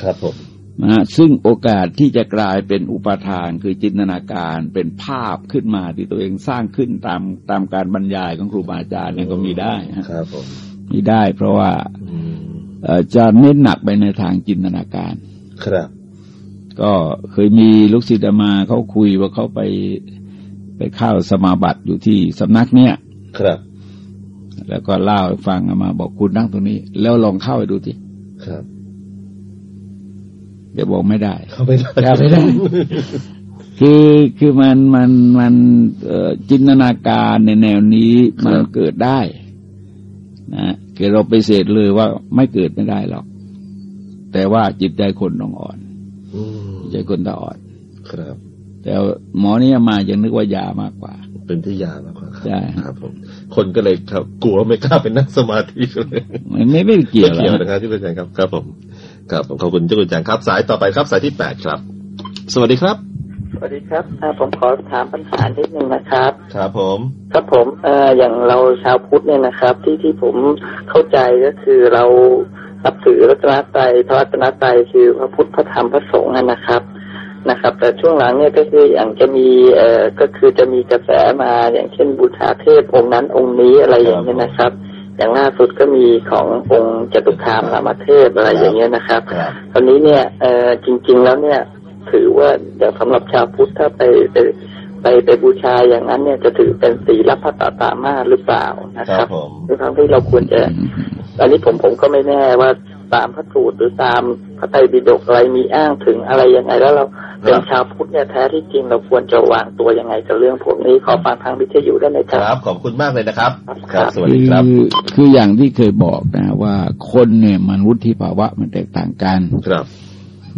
ครับผมนะฮะซึ่งโอกาสที่จะกลายเป็นอุปทานคือจินตนาการเป็นภาพขึ้นมาที่ตัวเองสร้างขึ้นตามตามการบรรยายของครูบาอาจารย์เนี่ยก็มีได้ฮะครับผมมีได้เพราะว่าอืมเอ่อจะเน้นหนักไปในทางจินตนาการ ครับ ก็เคยมีลูกศิษย์อามาเขาคุยว่าเขาไปไปเข้าสมาบัติอยู่ที่สำนักเนี่ย ครับ แล้วก็เล่าให้ฟังอามา บอกคุณนั่งตรงนี้ แล้วลองเข้าไปดูสิครับเดี๋ยวบอกไม่ได้ เข้าไปได้เข้าไม่ได้ คือคือมันมันมันเอ่อจินตนาการในแนวนี้มันเกิดได้นะคือเราไปเสดเลยว่าไม่เกิดไม่ได้หรอก แต่ว่าจิตใจคนต้องอ่อนอืมจิตใจคนต้องอ่อนครับ แต่หมอนี่มายังนึกว่ายามากกว่า เป็นที่ยามากกว่าครับใช่ครับผมคนก็เลยครับ กลัวไม่กล้าไปนั่งสมาธิเลยไม่ไม่ไม่เกี่ยวไม่เกี่ยวหรอกนะครับที่คุณอาจารย์ครับครับ ผมครับผมขอบคุณเจ้าคุณอาจารย์ครับ สายต่อไปครับสายที่แปดครับ สวัสดีครับสวัสดีครับอ่าผมขอถามปัญหานิดนึงนะครับ ครับผม ครับผมเอ่ออย่างเราชาวพุทธเนี่ยนะครับ ที่ที่ผมเข้าใจก็คือเรานับถือรัตนตรัยพระรัตนตรัยคือพระพุทธพระธรรมพระสงฆ์อะนะครับ นะครับ แต่ช่วงหลังเนี่ยก็คืออย่างจะมีเอ่อก็คือจะมีกระแสมาอย่างเช่นบูชาเทพองค์นั้นองค์นี้อะไรอย่างเงี้ยนะครับ อย่างล่าสุดก็มีขององค์จตุคามรามเทพอะไรอย่างเงี้ยนะครับครับตอนนี้เนี่ยเอ่อจริง ๆ แล้วเนี่ยถือว่าเดี๋ยวสำหรับชาวพุทธถ้าไปไปไปไปบูชาอย่างนั้นเนี่ยจะถือเป็นสีลับพระตาตามาหรือเปล่านะคครัรับบผมด้วยความที่เราควรจะ อันนี้ผมผมก็ไม่แน่ว่า ตามพระสูตรหรือตามพระไตรปิฎกอะไรมีอ้างถึงอะไรยังไง แล้วเราเป็นชาวพุทธเนี่ยแท้ที่จริงเราควรจะวางตัวยังไงกับเรื่องพวกนี้ขอฟังทางวิทยุได้ไหมคครับรับ ขอบคุณมากเลยนะครับ ครับสวัสดีครับคือคืออย่างที่เคยบอกนะว่าคนเนี่ยมันวุฒิภาวะมันแตกต่างกันครับ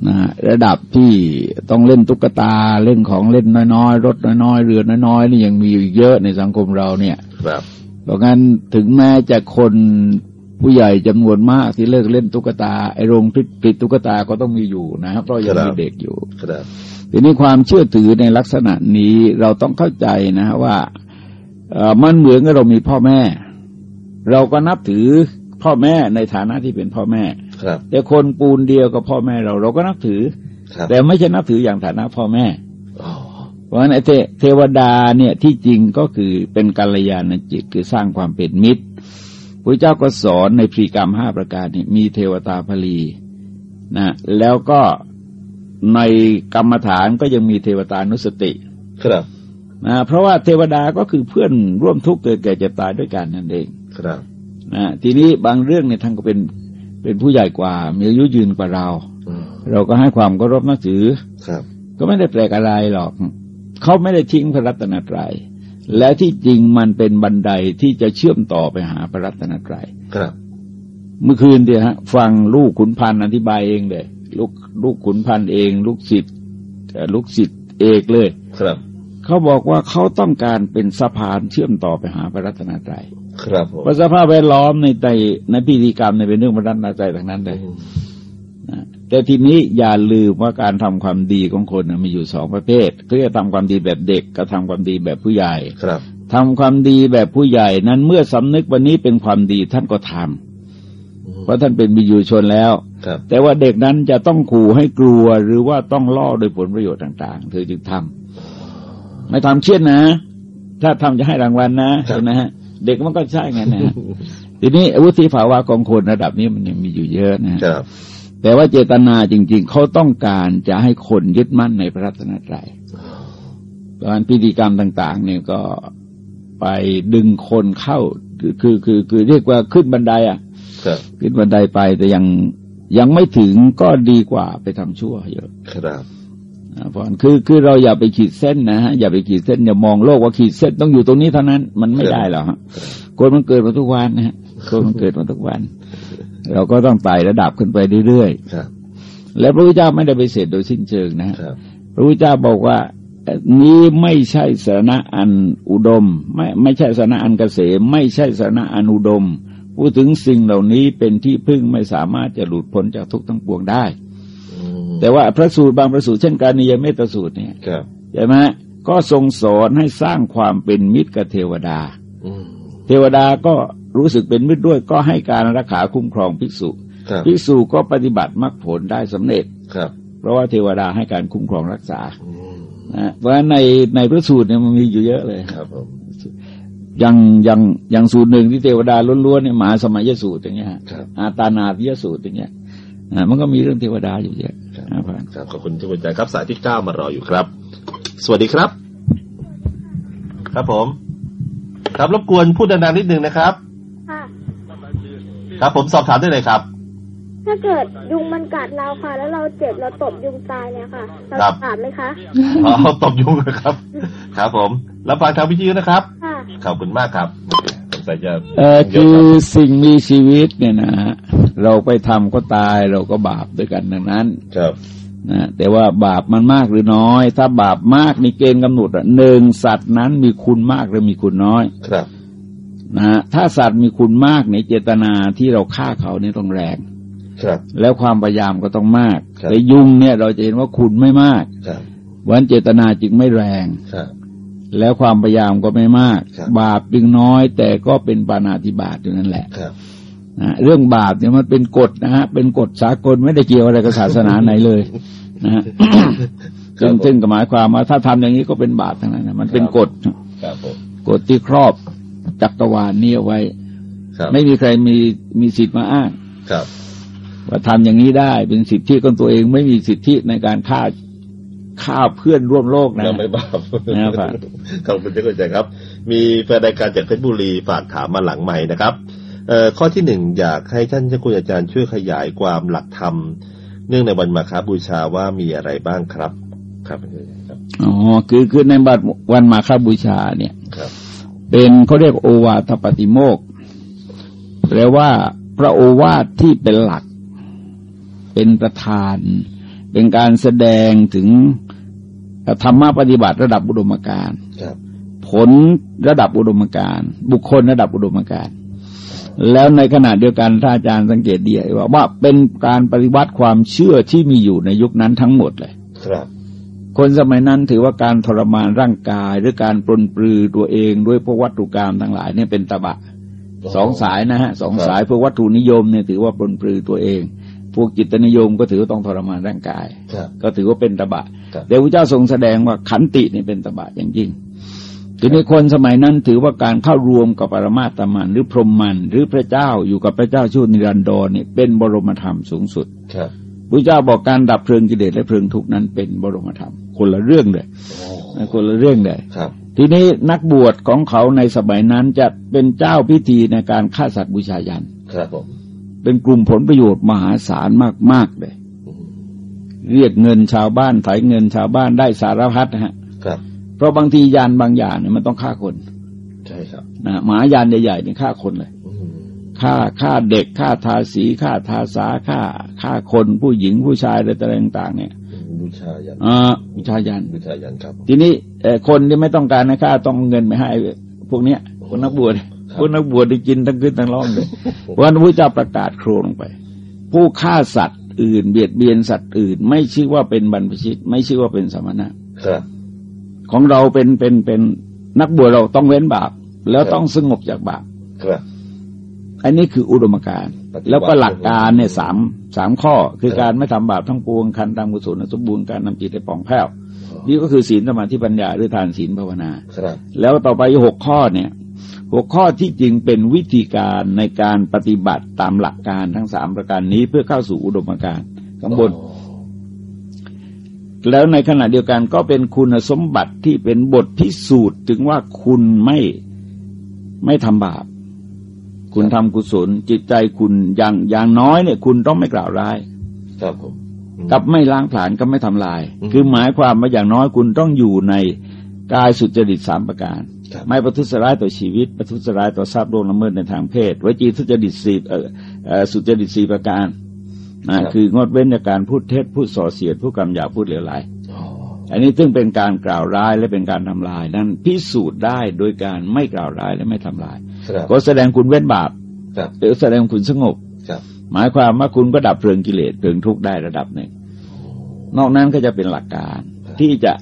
นะฮะระดับที่ต้องเล่นตุ๊กตาเล่นของเล่นน้อยๆรถน้อยๆเรือน้อยๆนี่ยังมีอยู่เยอะในสังคมเราเนี่ย ครับเพราะงั้นถึงแม้จะคน ผู้ใหญ่จำนวนมากที่เลิกเล่นตุ๊กตาไอโรงผลิตตุ๊กตาก็ต้องมีอยู่นะครับเพราะยังมีเด็กอยู่ครับทีนี้ความเชื่อถือในลักษณะนี้เราต้องเข้าใจนะว่าเอ่อมันเหมือนกับเรามีพ่อแม่ เราก็นับถือพ่อแม่ในฐานะที่เป็นพ่อแม่ครับแต่คนปูนเดียวกับพ่อแม่เราเราก็นับถือครับแต่ไม่ใช่นับถืออย่างฐานะพ่อแม่อ๋อเพราะฉะนั้นไอ้เทเทวดาเนี่ยที่จริงก็คือเป็นกัลยาณจิตคือสร้างความเป็นมิตร พระเจ้าก็สอนในพรีกรรมห้าประการนี่มีเทวตาภลีนะแล้วก็ในกรรมฐานก็ยังมีเทวตานุสติ ครับนะเพราะว่าเทวดาก็คือเพื่อนร่วมทุกข์เกิดแก่เจ็บตายด้วยกันนั่นเอง ครับนะทีนี้บางเรื่องเนี่ยท่านก็เป็นเป็นผู้ใหญ่กว่า มีอายุยืนกว่าเราอืมเราก็ให้ความเคารพนับถือ ครับ ก็ไม่ได้แปลกอะไรหรอก เขาไม่ได้ทิ้งพระรัตนตรัย และที่จริงมันเป็นบันไดที่จะเชื่อมต่อไปหาพระรัตนตรัยครับ เมื่อคืนเดียวฮะ ฟังลูกขุนพันธ์อธิบายเองเลยลูกลูกขุนพันธ์เอง ลูกศิษย์เอ่อลูกศิษย์เอกเลย ครับ เขาบอกว่าเขาต้องการเป็นสะพานเชื่อมต่อไปหาพระรัตนตรัยครับผมเพราะสภาพแวดล้อมในในในพิธีกรรมในยเป็นเรื่องพระรัตนตรัยทั้งนั้นเลยอืมนะ แต่ทีนี้อย่าลืมว่าการทำความดีของคนนะมีอยู่สองประเภทคือจะทำความดีแบบเด็กกับทำความดีแบบผู้ใหญ่ครับทำความดีแบบผู้ใหญ่นั้นเมื่อสำนึกวันนี้เป็นความดีท่านก็ทำอืมเพราะท่านเป็นบิยูชนแล้วครับแต่ว่าเด็กนั้นจะต้องขู่ให้กลัวหรือว่าต้องล่อโดยผลประโยชน์ต่างๆ เธอจึงทำไม่ทำเครียดนะ ถ้าทำจะให้รางวัลนะเห็นไหมฮะ เด็กมันก็ใช่ไงนะฮะทีนี้วุฒิภาวะของคนระดับนี้มันยังมีอยู่เยอะนะฮะครับ แต่ว่าเจตนาจริง ๆ เขาต้องการจะให้คนยึดมั่นในพระรัตนตรัยตอนพิธีกรรมต่าง ๆ เนี่ยก็ไปดึงคนเข้า คือคือคือคือเรียกว่าขึ้นบันไดอะครับขึ้นบันไดไปแต่ยังยังไม่ถึงก็ดีกว่าไปทำชั่วเยอะครับอ่าเพราะฉะนั้นคือคือเราอย่าไปขีดเส้นนะฮะอย่าไปขีดเส้นอย่ามองโลกว่าขีดเส้นต้องอยู่ตรงนี้เท่านั้น มันไม่ได้หรอกฮะคนมันเกิดมาทุกวันนะฮะคนมันเกิดมาทุกวัน เราก็ต้องไต่ระดับขึ้นไปเรื่อยๆครับและพระพุทธเจ้าไม่ได้ไปเสดโดยสิ้นเชิงนะฮะครับพระพุทธเจ้าบอกว่าเอ่อนี้ไม่ใช่สาระอันอุดม ไม่ไม่ใช่สาระอันเกษม ไม่ใช่สาระอันอุดม พูดถึงสิ่งเหล่านี้เป็นที่พึ่งไม่สามารถจะหลุดพ้นจากทุกข์ทั้งปวงได้อืมแต่ว่าพระสูตรบางพระสูตรเช่นการนิยเมตสูตรเนี่ยครับใช่ไหมก็ทรงสอนให้สร้างความเป็นมิตรกับเทวดาอืมเทวดาก็ รู้สึกเป็นมิตรด้วยก็ให้การรักษาคุ้มครองภิกษุครับภิกษุก็ปฏิบัติมรรคผลได้สำเร็จครับ เพราะว่าเทวดาให้การคุ้มครองรักษาอืมนะเพราะฉะนั้นในในพระสูตรเนี่ยมันมีอยู่เยอะเลยครับผมอย่างอย่างอย่างสูตรหนึ่งที่เทวดาล้วนๆเนี่ยมหาสมัยสูตรอย่างเงี้ยฮะครับอาตานาพิยสูตรอย่างเงี้ยอ่ามันก็มีเรื่องเทวดาอยู่เยอะครับนะครับครับขอบคุณทุกคนใจครับสายที่เก้ามารออยู่ครับ สวัสดีครับ ครับผม ครับรบกวนพูดดังๆนิดนึงนะครับค่ะ ครับ ผมสอบถามได้เลยครับ ถ้าเกิดยุงมันกัดเราค่ะ แล้วเราเจ็บเราตบยุงตายเนี่ยค่ะเราครับ บาปไหมคะอ๋อตบยุงนะครับ ครับผมรับฟังทางวิทยุนะครับ ค่ะ ขอบคุณมากครับสงสัยจะเออเยคือะอรับสิ่งมีชีวิตเนี่ยนะฮะเราไปทำก็ตายเราก็บาปด้วยกันดังนั้นครับ นะแต่ว่าบาปมันมากหรือน้อย ถ้าบาปมากในเกณฑ์กำหนดอะหนึ่งสัตว์นั้นมีคุณมากหรือมีคุณน้อย ครับ นะฮะถ้าสัตว์มีคุณมากในเจตนาที่เราฆ่าเขาเนี่ยต้องแรงครับ แล้วความพยายามก็ต้องมากครับแต่ยุงเนี่ยเราจะเห็นว่าคุณไม่มากครับวันเจตนาจึงไม่แรงครับแล้วความพยายามก็ไม่มากครับบาปจึงน้อย แต่ก็เป็นปานาธิบาตอยู่นั่นแหละครับนะเรื่องบาปเนี่ยมันเป็นกฎนะฮะเป็นกฎสากลไม่ได้เกี่ยวอะไรกับศาสนาไหนเลยนะฮะซึ่งซึ่งก็หมายความว่าถ้าทำอย่างนี้ก็เป็นบาปทั้งนั้นนะมันเป็นกฎครับผมกฎที่ครอบ จักรวาลนี้เอาไว้ครับไม่มีใครมีมีสิทธิ์มาอ้างครับว่าทำอย่างนี้ได้เป็นสิทธิของตัวเองไม่มีสิทธิในการฆ่าฆ่าเพื่อนร่วมโลกนะยังไม่บาปนะครับขอบคุณที่เข้าใจครับ มีแฟนรายการจากเพชรบุรีฝากถามมาหลังใหม่นะครับเอ่อข้อที่หนึ่งอยากให้ท่านเจ้าคุณอาจารย์ช่วยขยายความหลักธรรม เนื่องในวันมาคาบูชาว่ามีอะไรบ้างครับ ครับครับอ๋อคือคือในบัตรวันมาฆบูชาเนี่ยครับ เป็นเขาเรียกโอวาทปฏิโมกข์แปลว่าพระโอวาทที่เป็นหลัก เป็นประธาน เป็นการแสดงถึงธรรมะปฏิบัติระดับอุดมการณ์ครับผลระดับอุดมการณ์บุคคลระดับอุดมการณ์แล้วในขณะเดียวกันท่านอาจารย์สังเกตดีว่าว่าเป็นการปฏิวัติความเชื่อที่มีอยู่ในยุคนั้นทั้งหมดเลย ครับ คนสมัยนั้นถือว่าการทรมานร่างกาย หรือการปลนปลือตัวเองด้วยพวกวัตถุกรรมทั้งหลายเนี่ยเป็นตบะสองสายนะฮะสองสายพวกวัตถุนิยมเนี่ยถือว่าปลนปลือตัวเอง พวกจิตนิยมก็ถือว่าต้องทรมานร่างกายครับก็ถือว่าเป็นตบะครับแต่พระเจ้าทรงแสดงว่าขันตินี่เป็นตบะอย่างยิ่งทีนี้คนสมัยนั้นถือว่าการเข้ารวมกับปรมาตมันหรือพรหมมัน หรือพระเจ้าอยู่กับพระเจ้าชั่วนิรันดรเนี่ยเป็นบรมธรรมสูงสุดครับ พระเจ้าบอกการดับเพลิงกิเลสและเพลิงทุกข์นั้นเป็นบรมธรรม คนละเรื่องเลยคนละเรื่องเลยครับ ทีนี้นักบวชของเขาในสมัยนั้นจะเป็นเจ้าพิธีในการฆ่าสัตว์บูชายันครับผมเป็นกลุ่มผลประโยชน์มหาศาลมากๆเลยอืมเรียกเงินชาวบ้านไถเงินชาวบ้านได้สารพัดนะฮะครับเพราะบางทียานบางอย่างเนี่ยมันต้องฆ่าคนใช่ครับนะหมายานใหญ่ๆเนี่ยฆ่าคนเลยอืมฆ่าฆ่าเด็กฆ่าทาสีฆ่าทาสาฆ่า ฆ่าคนผู้หญิงผู้ชายอะไรต่าง ๆ เนี่ยบูชายันอ่าบูชายันบูชายันครับ ทีนี้เอ่อคนที่ไม่ต้องการนะฆ่าต้องเอาเงินไปให้พวกเนี้ยคนนักบวชครับพวกนักบวชที่กินทั้งขึ้นทั้งร้องเลยเพราะฉะนั้นพระเจ้าประกาศโครลงไป ผู้ฆ่าสัตว์อื่น เบียดเบียนสัตว์อื่น ไม่ชื่อว่าเป็นบรรพชิต ไม่ชื่อว่าเป็นสมณะครับของเราเป็นเป็นเป็นนักบวชเราต้องเว้นบาปแล้วต้องสงบจากบาปครับ อันนี้คืออุดมการณ์แล้วก็หลักการเนี่ยสามสามข้อ คือการไม่ทำบาปทั้งปวงคันตามกุศลสมบูรณ์การนำจิตให้ป่องแผ้วนี่ก็คือศีลสมาธิปัญญาหรือทานศีลภาวนาครับแล้วต่อไปหกข้อเนี่ยหกข้อที่จริงเป็นวิธีการในการปฏิบัติตามหลักการทั้งสามประการนี้เพื่อเข้าสู่อุดมการณ์ข้างบน แล้วในขณะเดียวกันก็เป็นคุณสมบัติที่เป็นบทพิสูจน์ ถึงว่าคุณไม่ไม่ทำบาป คุณทำกุศล จิตใจคุณอย่างอย่างน้อยเนี่ย คุณต้องไม่กล่าวร้าย ครับผมอืมกับไม่ล้างผลาญก็ไม่ทำลายอืมคือหมายความว่าอย่างน้อยคุณต้องอยู่ในกายสุจริตสามประการครับไม่ประทุษร้ายต่อชีวิต ประทุษร้ายต่อทรัพย์โดนละเมิดในทางเพศวจีทุจริตสี่เอ่อเอ่อสุจริตสี่ประการนะคืองดเว้นจากการพูดเท็จพูดส่อเสียดพูดกำหยาบพูดเหลวไหลอ๋ออันนี้ซึ่งเป็นการกล่าวร้ายและเป็นการทำลาย นั้นพิสูจน์ได้โดยการไม่กล่าวร้ายและไม่ทำลายครับ ก็แสดงคุณเว้นบาปครับหรือแสดงคุณสงบครับหมายความว่าคุณก็ดับเพลิงกิเลสเพลิงทุกข์ได้ระดับหนึ่ง นอกนั้นก็จะเป็นหลักการที่จะ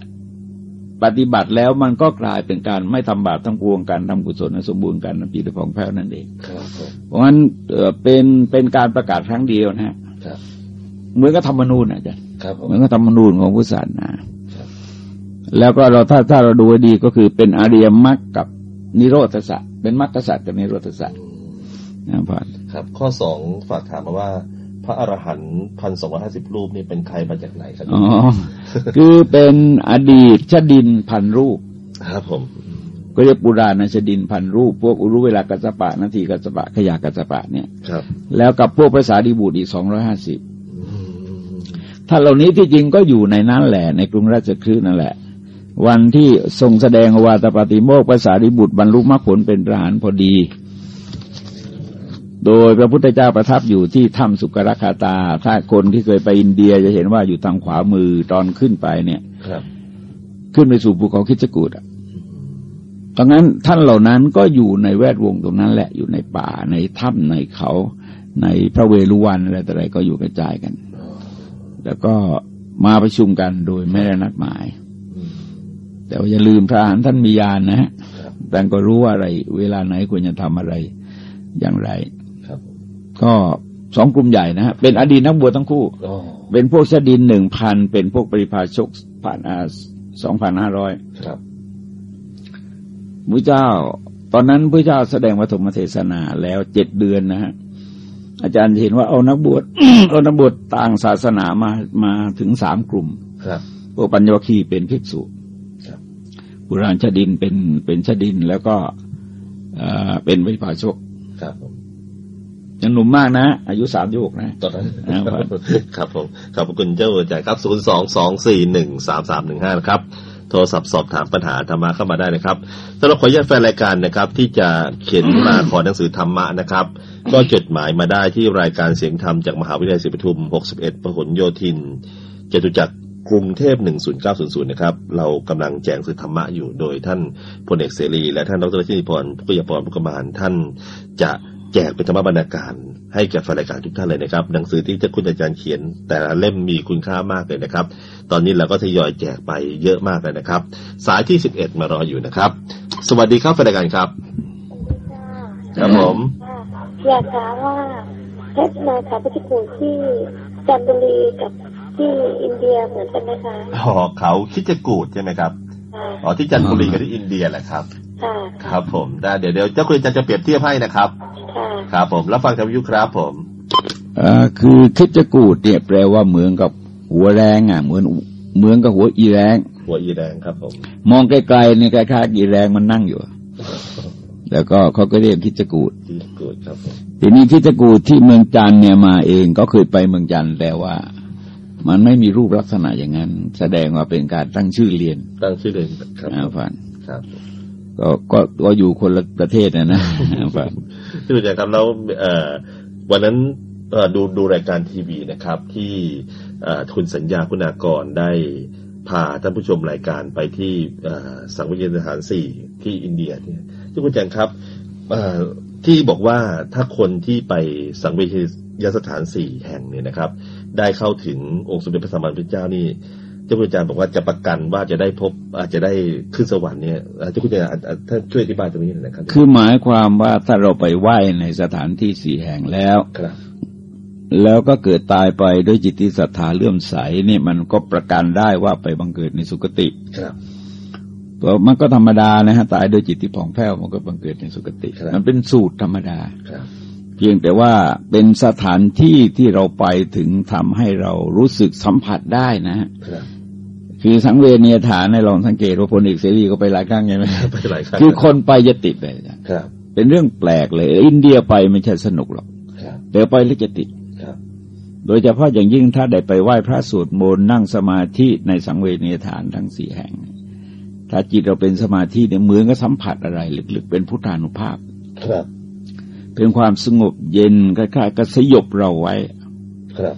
ปฏิบัติแล้วมันก็กลายเป็นการไม่ทำบาปทั้งปวงการทำกุศลให้สมบูรณ์การนำจิตให้ผ่องแผ้วนั่นเองครับผมเพราะฉะนั้นเอ่อเป็นเป็นการประกาศครั้งเดียวนะฮะครับเหมือนกับธรรมนูญนะอาจารย์ครับผมเหมือนกับธรรมนูญของพุทธศาสนาครับแล้วก็เราถ้าถ้าเราดูให้ดีก็คือเป็นอริยมรรคกับ นิโรธสัจเป็นมรรคสัจกับนิโรธสัจนะพ่อครับ ข้อสองฝากถามมาว่า พระอรหันต์พันสองร้อยห้าสิบรูปนี่เป็นใครมาจากไหนครับอ๋อคือเป็นอดีตชดินพันรูปครับผมก็เรียกปุราณชดินพันรูป พวกอุรุเวลากัสสปะนาทีกัสสปะขยากัสสปะเนี่ยครับ แล้วกับพวกภาษาดีบุตรอีกสองร้อยห้าสิบอืมถ้าเหล่านี้ที่จริงก็อยู่ในนั้นแหละ ในกรุงราชคฤห์นั่นแหละ วันที่ทรงแสดงวาตปฏิโมกข์ภาษาดิบุตรบรรลุมรรคผลเป็นพระอรหันต์พอดี โดยพระพุทธเจ้าประทับอยู่ที่ถ้ำสุกรคาตา ถ้าคนที่เคยไปอินเดียจะเห็นว่าอยู่ทางขวามือตอนขึ้นไปเนี่ยครับขึ้นไปสู่ภูเขาคิจกูดอะดังนั้นท่านเหล่านั้นก็อยู่ในแวดวงตรงนั้นแหละอยู่ในป่าในถ้ำในเขาในพระเวรุวันอะไรต่ออะไรก็อยู่กระจายกัน แล้วก็มาประชุมกันโดยไม่ได้นัดหมายอืม แต่ว่าอย่าลืมพระอรหันต์ท่านมีญาณนะฮะครับแต่ก็รู้ว่าอะไร เวลาไหนควรจะทำอะไรอย่างไรครับ ก็สองกลุ่มใหญ่นะฮะเป็นอดีตนักบวชทั้งคู่อ๋อเป็นพวกชดินหนึ่งพันเป็นพวกปริพาชกผ่านอาสองพันห้าร้อยครับพระเจ้า ตอนนั้นพระเจ้าแสดงปฐมเทศนาแล้วเจ็ดเดือนนะฮะอาจารย์เห็นว่าเอานักบวชเอานักบวชต่างศาสนามามาถึงสามกลุ่ม ครับพวกปัญญวคีเป็นภิกษุครับ บุราณชดินเป็นเป็นชดินแล้วก็เอ่อเป็นวิภาชกครับผมยังหนุ่มมากนะ อายุสามยุกนะตอนนั้นครับครับผมขอบพระคุณเจ้าหัวใจครับศูนย์สองสองสี่หนึ่งสามสามหนึ่งห้านะครับโทรศัพท์สอบถามปัญหาธรรมะเข้ามาได้นะครับสำหรับขออนุญาตแฟนรายการนะครับ ที่จะเขียนมาขอหนังสือธรรมะนะครับ ก็จดหมายมาได้ที่รายการเสียงธรรมจากมหาวิทยาลัยศรีปทุม 61พหลโยธินจตุจักร กรุงเทพ 10900 นะครับ เรากำลังแจกสื่อธรรมะอยู่โดยท่านพลเอกเสรี และท่านดรชินิพรพุกยพรพุกมานท่านจะแจกเป็นธรรมบรรณาการให้แก่แฟนรายการทุกท่านเลยนะครับ หนังสือที่จะคุณอาจารย์เขียน แต่ละเล่มมีคุณค่ามากเลยนะครับ ตอนนี้เราก็ทยอยแจกไปเยอะมากเลยนะครับ สายที่ 11 มารออยู่นะครับ สวัสดีครับแฟนรายการครับครับผมอยากถามว่าเพชรนาคาพิจิกูรที่จันทบุรีกับ ที่อินเดียเหมือนกันไหมคะอ๋อเขาคิดจะกูดใช่ไหมครับค่ะอ๋อที่จันทบุรีกับที่อินเดียแหละครับค่ะครับผมได้เดี๋ยวเดี๋ยวเจ้าคุณอาจารย์จะเปรียบเทียบให้นะครับค่ะครับผมแล้วฟังทางวิทยุครับผมเอ่อคือคิดจะกูดเนี่ยแปลว่าเหมือนกับหัวแรงอะเหมือนเหมือนกับหัวอีแรงหัวอีแดงครับผมมองไกลๆเนี่ยคล้ายๆอีแรงมันนั่งอยู่ แล้วก็เขาก็เรียกคิดจะกูดที่กูดครับผมทีนี้คิดจะกูดที่เมืองจันทร์เนี่ยมาเองก็เคยไปเมืองจันทร์แต่ว่า มันไม่มีรูปลักษณะอย่างนั้น แสดงว่าเป็นการตั้งชื่อเรียน ตั้งชื่อเลยครับอ่าฟันครับก็ก็ก็อยู่คนละประเทศนะนะฟันที่คุณอาจารย์ครับแล้วเอ่อวันนั้นเอ่อดูดูรายการทีวีนะครับ ที่เอ่อคุณสัญญาคุณากรได้พาท่านผู้ชมรายการไปที่เอ่อสังวิทยาสถานสี่ที่อินเดียเนี่ยที่คุณอาจารย์ครับเอ่อที่บอกว่าถ้าคนที่ไปสังเวชยสถานสี่แห่งเนี่ยนะครับ ได้เข้าถึงองค์สมเด็จพระสัมมาสัมพุทธเจ้านี่เจ้าคุณอาจารย์บอกว่าจะประกันว่าจะได้พบอาจจะได้ขึ้นสวรรค์เนี่ยเจ้าคุณอาจารย์ท่านช่วยอธิบายตรงนี้หน่อยนะครับ คือหมายความว่าถ้าเราไปไหว้ในสถานที่สี่แห่งแล้วครับแล้วก็เกิดตายไปด้วยจิตที่ศรัทธาเลื่อมใสนี่มันก็ประกันได้ว่าไปบังเกิดในสุคติครับก็มันก็ธรรมดานะฮะตายด้วยจิตที่ผ่องแผ้วมันก็บังเกิดในสุคติครับมันเป็นสูตรธรรมดาครับเพียงแต่ว่าเป็นสถานที่ที่เราไปถึงทำให้เรารู้สึกสัมผัสได้นะฮะครับคือสังเวชนียฐานในลองสังเกตว่าพลเอกเสรีก็ไปหลายครั้งใช่ไหมไปหลายครั้งคือคนไปจะติดเลยนะครับเป็นเรื่องแปลกเลย อินเดียไปไม่ใช่สนุกหรอกครับแต่ไปแล้วจะติดครับโดยเฉพาะอย่างยิ่งถ้าได้ไปไหว้พระสวดมนต์นั่งสมาธิในสังเวชนียฐานทั้งสี่แห่ง ถ้าจิตเราเป็นสมาธิเนี่ยเหมือนก็สัมผัสอะไรลึกๆ เป็นพุทธานุภาพ ครับ เป็นความสงบเย็นคล้ายๆกับสยบเราไว้ครับ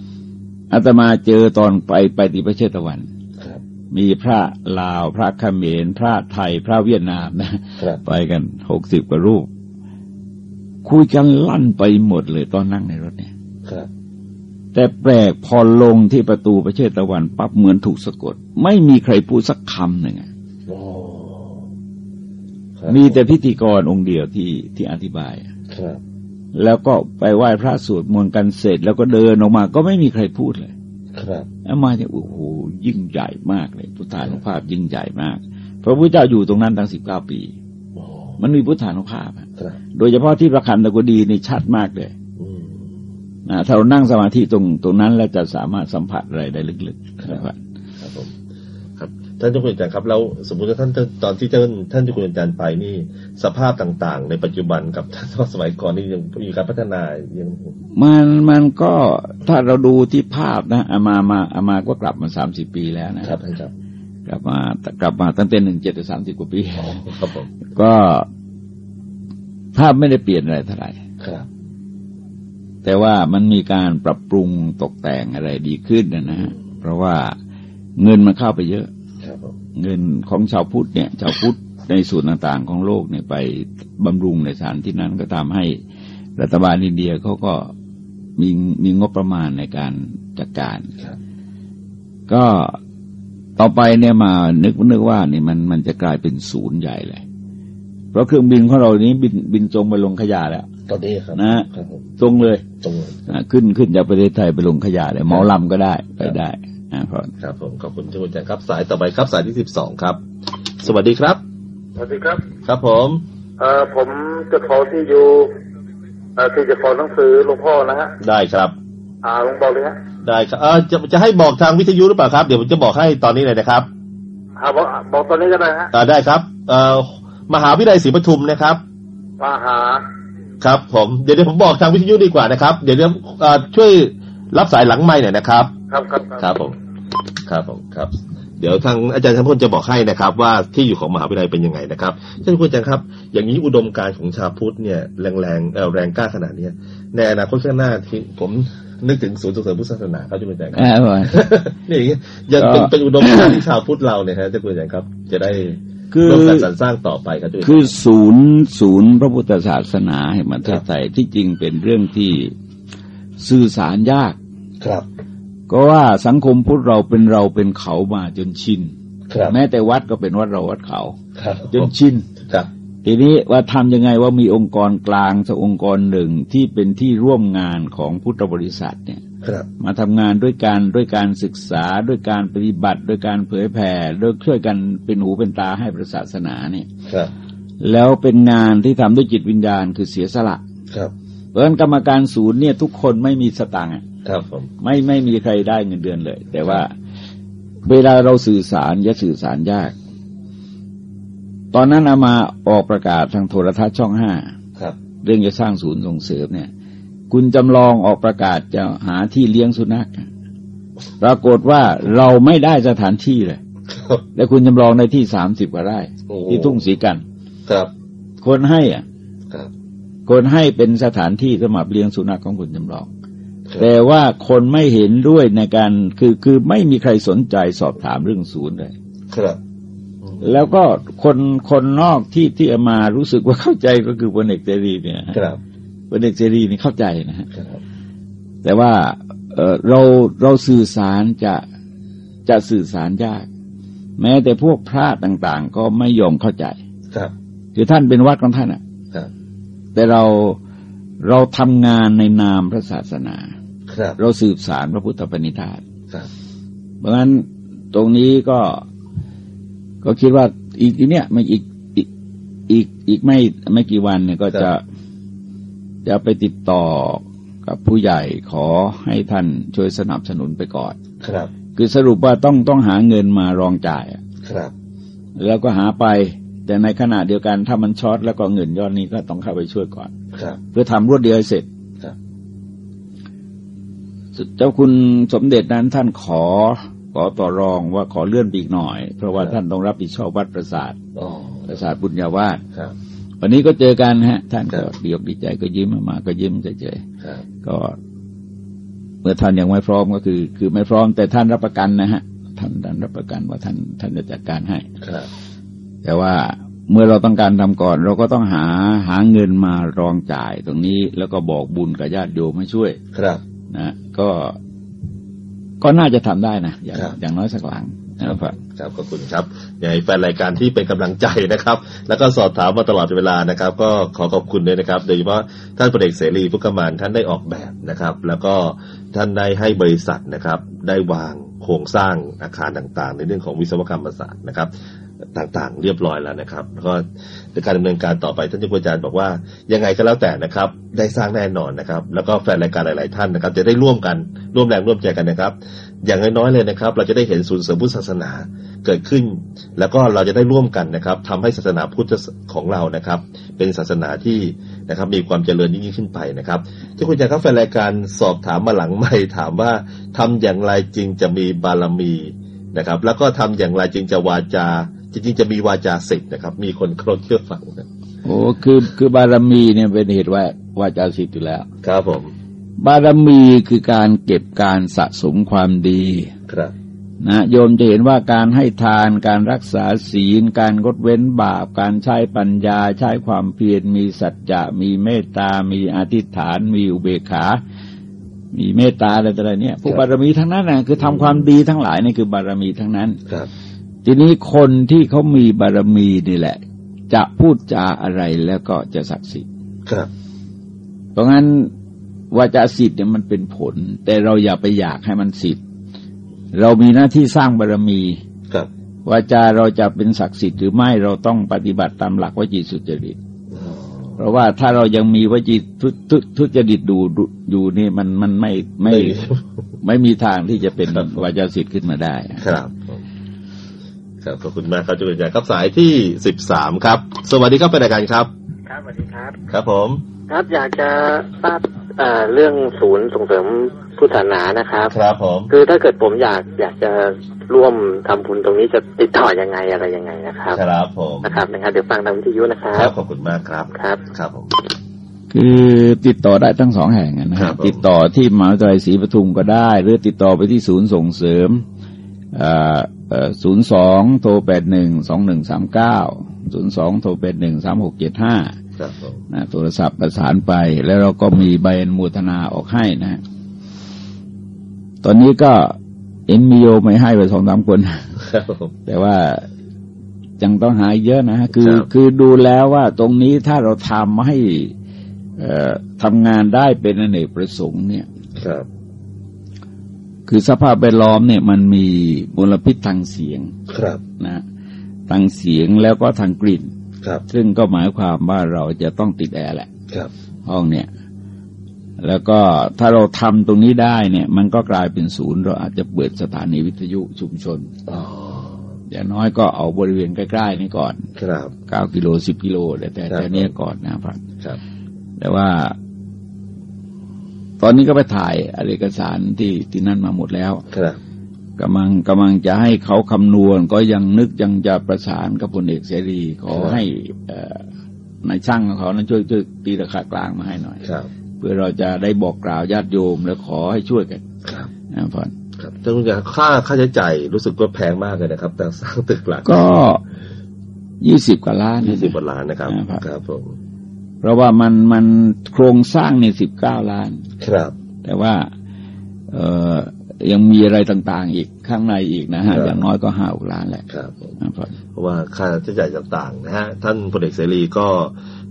อาตมาเจอตอนไปไปติประเชตวันครับมีพระลาว พระเขมร พระไทย พระเวียดนามนะครับไปกันหกสิบกว่ารูป คุยกันลั่นไปหมดเลยตอนนั่งในรถเนี่ยครับแต่แปลกพอลงที่ประตูประเชตวันปั๊บเหมือนถูกสะกด ไม่มีใครพูดสักคำหนึ่งอะโอ้ครับมีแต่พิธีกรองค์เดียวที่ที่อธิบายครับ แล้วก็ไปไหว้พระสวดมนต์กันเสร็จ แล้วก็เดินออกมาก็ไม่มีใครพูดเลย ครับอามาเนี่ยโอ้โหยิ่งใหญ่มากเลยพุทธานุภาพยิ่งใหญ่มากเพราะพระเจ้าอยู่ตรงนั้นตั้งสิบเก้าปีโอ้มันมีพุทธานุภาพอะครับโดยเฉพาะที่ประคันตะกดีนี่ชัดมากเลยอืมนะถ้าเรานั่งสมาธิตรงตรงนั้นแล้วจะสามารถสัมผัสอะไรได้ลึกๆนะครับครับผมครับ ท่านเจ้าคุณอาจารย์ครับแล้วสมมติว่าท่านท่านตอนที่ท่านท่านเจ้าคุณอาจารย์ไปนี่สภาพต่างๆ ในปัจจุบันกับท่านสมัยก่อนนี่ยังมีการพัฒนายังมันมันก็ถ้าเราดูที่ภาพนะอามามาอามาก็กลับมาสามสิบปีแล้วนะครับท่านครับ กลับมากลับมาตั้งแต่หนึ่งเจ็ดสามสิบกว่าปีครับผมก็ภาพไม่ได้เปลี่ยนอะไรเท่าไหร่ครับ แต่ว่ามันมีการปรับปรุงตกแต่งอะไรดีขึ้นนะฮะเพราะว่าเงินมันเข้าไปเยอะครับผม เงินของชาวพุทธเนี่ยชาวพุทธในส่วนต่างๆของโลกเนี่ยไปบำรุงในสถานที่นั้นก็ทำให้รัฐบาลอินเดียเขาก็มีมีงบประมาณในการจัดการครับก็ต่อไปเนี่ยมานึกนึกว่านี่มันมันจะกลายเป็นศูนย์ใหญ่เลย เพราะเครื่องบินของเรานี้บินบินตรงไปลงขยะแล้วตอนนี้ครับนะครับผมตรงเลยตรงเลยอ่าขึ้นขึ้นจากประเทศไทยไปลงขยะเลยหมอลำก็ได้ไปได้อ่าเพราะ ครับผมขอบคุณเจ้าคุณอาจารย์ครับ สายต่อไปครับสายที่สิบสองครับ สวัสดีครับ สวัสดีครับ ครับผมเอ่อผมจะขอที่อยู่เอ่อที่จะขอหนังสือหลวงพ่อนะฮะได้ครับ อ่าหลวงบอกเลยฮะได้ครับเออจะจะให้บอกทางวิทยุหรือเปล่าครับเดี๋ยวผมจะบอกให้ตอนนี้เลยนะครับอ่าบอกบอกตอนนี้ก็ได้ฮะอ่าได้ครับ เอ่อมหาวิทยาลัยศรีปทุมนะครับมาหาครับผมเดี๋ยวเดี๋ยวผมบอกทางวิทยุดีกว่านะครับ เดี๋ยวเดี๋ยวเอ่อช่วยรับสายหลังไม่หน่อยนะครับ ครับครับครับผม ครับผมครับ เดี๋ยวทางอาจารย์ชันพลจะบอกให้นะครับ ว่าที่อยู่ของมหาวิทยาลัยเป็นยังไงนะครับท่านผู้อาจารย์ครับ อย่างนี้อุดมการณ์ของชาวพุทธเนี่ยแรงแรงๆเอ่อแรงกล้าขนาดเนี้ยในอนาคตข้างหน้าที่ผมนึกถึงศูนย์ส่งเสริมพุทธศาสนาครับท่านผู้อาจารย์ครับอ่าว่านี่อย่างเงี้ยยังเป็นเป็นอุดมการณ์ที่ชาวพุทธเราเนี่ยฮะท่านผู้อาจารย์ครับ จะได้คือร่วมกันสรรสร้างต่อไปครับท่านผู้อาจารย์คือศูนย์ศูนย์พระพุทธศาสนาแห่งประเทศไทยที่จริงเป็นเรื่องที่สื่อสารยากครับ ก็ว่าสังคมพุทธเราเป็นเราเป็นเขามาจนชินครับแม้แต่วัดก็เป็นวัดเราวัดเขาครับจนชินครับทีนี้ว่าทำยังไงว่ามีองค์กรกลางสักองค์กรหนึ่งที่เป็นที่ร่วมงานของพุทธบริษัทเนี่ยครับมาทำงานด้วยการด้วยการศึกษาด้วยการปฏิบัติด้วยการเผยแผ่ด้วยช่วยกันเป็นหูเป็นตาให้พระศาสนาเนี่ยครับแล้วเป็นงานที่ทำด้วยจิตวิญญาณคือเสียสละค รับเพราะฉะนั้นกรรมการศูนย์เนี่ยทุกคนไม่มีสตางค์อะครับผมไม่ไม่มีใครได้เงินเดือนเลย แต่ว่าเวลาเราสื่อสารจะสื่อสารยาก ตอนนั้นเอามาออกประกาศทางโทรทัศน์ช่องห้าครับเรื่องจะสร้างศูนย์ส่งเสริมเนี่ย คุณจำลองออกประกาศจะหาที่เลี้ยงสุนัขปรากฏว่าเราไม่ได้สถานที่เลยครับและคุณจำลองในที่สามสิบกว่าไร่โอ้ที่ทุ่งสีกัน ครับ คนให้อะ ครับคนให้เป็นสถานที่สำหรับเลี้ยงสุนัขของคุณจำลองครับแต่ว่าคนไม่เห็นด้วยในการคือคือไม่มีใครสนใจสอบถามเรื่องศูนย์เลยครับแล้วก็คนคนนอกที่ที่เอามารู้สึกว่าเข้าใจก็คือพลเอกเสรีเนี่ยครับพลเอกเสรีนี่เข้าใจนะฮะครับแต่ว่าเอ่อเราเราสื่อสารจะจะสื่อสารยาก แม้แต่พวกพระต่าง ๆ ก็ไม่ยอมเข้าใจ ครับ คือท่านเป็นวัดของท่านอะครับ แต่เราเราทำงานในนามพระศาสนาครับเราสืบสารพระพุทธปณิธานครับเพราะฉะนั้นตรงนี้ก็ก็คิดว่าอีกอีกเนี่ยไม่อีกอีกอีกอีกไม่ไม่กี่วันเนี่ยก็จะจะไปติดต่อกับผู้ใหญ่ขอให้ท่านช่วยสนับสนุนไปก่อน ครับ คือสรุปว่าต้องต้องหาเงินมารองจ่ายอะครับ แล้วก็หาไป แต่ในขณะเดียวกันถ้ามันช็อตแล้วก็เงินยอดนี้ก็ต้องเข้าไปช่วยก่อนครับเพื่อทำรวดเดียวให้เสร็จครับเจ้าคุณสมเด็จนั้นท่านขอขอต่อรองว่าขอเลื่อนปีกหน่อย เพราะว่าท่านต้องรับผิดชอบวัดประสาทอ๋อประสาทบุญญาวาสครับวันนี้ก็เจอกันฮะ ท่านก็ครับดีอกดีใจก็ยิ้มมาก็ยิ้มเฉยครับๆก็เมื่อท่านยังไม่พร้อมก็คือ คือไม่พร้อมแต่ท่านรับประกันนะฮะท่านท่านรับประกันว่าท่านท่านจะจัดการให้ครับ แต่ว่าเมื่อเราต้องการทำก่อน เราก็ต้องหาหาเงินมารองจ่ายตรงนี้ แล้วก็บอกบุญกับญาติโยมให้ช่วย ครับนะก็ก็น่าจะทำได้นะอย่างครับอย่างน้อยสักหลังนะครับครับขอบคุณครับยังไงแฟนรายการที่เป็นกำลังใจนะครับ แล้วก็สอบถามมาตลอดเวลานะครับ ก็ขอขอบคุณด้วยนะครับ โดยเฉพาะท่านประเด็กเสรีพุกขมานท่านได้ออกแบบนะครับ แล้วก็ท่านได้ให้บริษัทนะครับ ได้วางโครงสร้างอาคารต่างๆ ในเรื่องของวิศวกรรมศาสตร์นะครับ ต่างๆ เรียบร้อยแล้วนะครับ แล้วก็การดำเนินการต่อไปท่านเจ้าคุณอาจารย์บอกว่ายังไงก็แล้วแต่นะครับ ได้สร้างแน่นอนนะครับ แล้วก็แฟนรายการหลาย ๆ ท่านนะครับ จะได้ร่วมกันร่วมแรงร่วมใจกันนะครับ อย่างน้อยๆเลยนะครับ เราจะได้เห็นศูนย์เสริมพุทธศาสนาเกิดขึ้น แล้วก็เราจะได้ร่วมกันนะครับทำให้ศาสนาพุทธของเรานะครับ เป็นศาสนาที่นะครับมีความเจริญยิ่งขึ้นไปนะครับที่คุณอาจารย์ครับแฟนรายการสอบถามมาหลังไม่ถามว่าทำอย่างไรจึงจะมีบารมีนะครับ แล้วก็ทำอย่างไรจึงจะวาจา ริงๆจะมีวาจาสิทธิ์นะครับ มีคนเคารพเชื่อฟังนะโอ้คือคือบารมีเนี่ยเป็นเหตุว่าว่าจะเอาสิทธิ์อยู่แล้ว ครับผม บารมีคือการเก็บการสะสมความดีครับนะโยมจะเห็นว่าการให้ทานการรักษาศีล การงดเว้นบาป การใช้ปัญญา ใช้ความเพียรมีสัจจะมีเมตตา มีอธิษฐาน มีอุเบกขา มีเมตตาอะไรต่ออะไรเนี่ยพวกบารมีทั้งนั้นนะคือทำความดีทั้งหลายนี่คือบารมีทั้งนั้นครับ ทีนี้คนที่เขามีบารมีนี่แหละ จะพูดจาอะไรแล้วก็จะศักดิ์สิทธิ์ครับเพราะงั้นวาจาสิทธิ์เนี่ยมันเป็นผล แต่เราอย่าไปอยากให้มันสิทธิ์ เรามีหน้าที่สร้างบารมีครับวาจาเราจะเป็นศักดิ์สิทธิ์หรือไม่เราต้องปฏิบัติตามหลักวจีสุจริตเพราะว่าถ้าเรายังมีวจีทุทุทุจริตดูดูอยู่นี่มันมันไม่ไม่ไม่มีทางที่จะเป็นวาจาสิทธิ์ขึ้นมาได้ครับผม ครับขอบคุณมากครับจุลอาจารย์ครับสายที่สิบสามครับ สวัสดีครับเป็นรายการครับ ครับสวัสดีครับ ครับผม ครับอยากจะทราบเอ่อเรื่องศูนย์ส่งเสริมพุทธศาสนานะครับ ครับผม คือถ้าเกิดผมอยากอยากจะร่วมทำบุญตรงนี้จะติดต่อยังไงอะไรยังไงนะครับ ครับผมนะครับนะครับเดี๋ยวฟังทางวิทยุนะครัครับบขอบคุณมากครับครับครับผมคือติดต่อได้ทั้งสองแห่งนะครัฮะบผมติดต่อที่มหาวิทยาลัยศรีปทุมก็ได้ หรือติดต่อไปที่ศูนย์ส่งเสริม ศูนย์สองโทรแปดหนึ่งสองหนึ่งสามเก้าศูนย์สองโทรแปดหนึ่งสามหกเจ็ดห้าครับผมนะโทรศัพท์ประสานไป แล้วเราก็มีใบอนุโมทนาออกให้นะฮะตอนนี้ก็เอ็นมีโยไม่ให้ไปสองสามคนครับผมแต่ว่ายังต้องหาเยอะนะฮะคือครับคือดูแล้วว่าตรงนี้ถ้าเราทำให้เอ่อทำงานได้เป็นอเนกประสงค์เนี่ย ครับคือสภาพแวดล้อมเนี่ยมันมีมลพิษทางเสียงครับนะทางเสียงแล้วก็ทางกลิ่นครับ ซึ่งก็หมายความว่าเราจะต้องติดแอร์แหละครับ ห้องเนี่ย แล้วก็ถ้าเราทำตรงนี้ได้เนี่ย มันก็กลายเป็นศูนย์ เราอาจจะเปิดสถานีวิทยุชุมชนอ๋ออย่างน้อยก็เอาบริเวณใกล้ๆนี่ก่อน ครับเก้ากิโลสิบกิโลแต่แต่ครับแต่เนี้ยก่อนนะครับ ครับ แต่ว่า ตอนนี้ก็ไปถ่ายเอกสารที่ที่นั่นมาหมดแล้วครับกำลังกำลังจะให้เขาคำนวณ ก็ยังนึกยังจะประสานกับพลเอกเสรีขอให้เอ่อนายช่างของเขานั้นช่วยช่วยตีราคากลางมาให้หน่อยครับ เพื่อเราจะได้บอกกล่าวญาติโยมแล้วขอให้ช่วยกัน ครับนะครับครับท่านผู้การค่าค่าใช้จ่ายรู้สึกว่าแพงมากเลยนะครับแต่สร้างตึกหลังก็ยี่สิบกว่าล้านยี่สิบกว่าล้านนะครับ ครับครับผมเพ ราะว่ามันมันโครงสร้างในสิบเก้าล้าน ครับ แต่ว่าเออยังมีอะไรต่างๆ อีกข้างในอีกนะฮะอย่างน้อยก็ห้าล้านแหละครับอ่าพอเพราะว่าค่าใช้จ่ายต่างๆนะฮะท่านพลเอกเสรีก็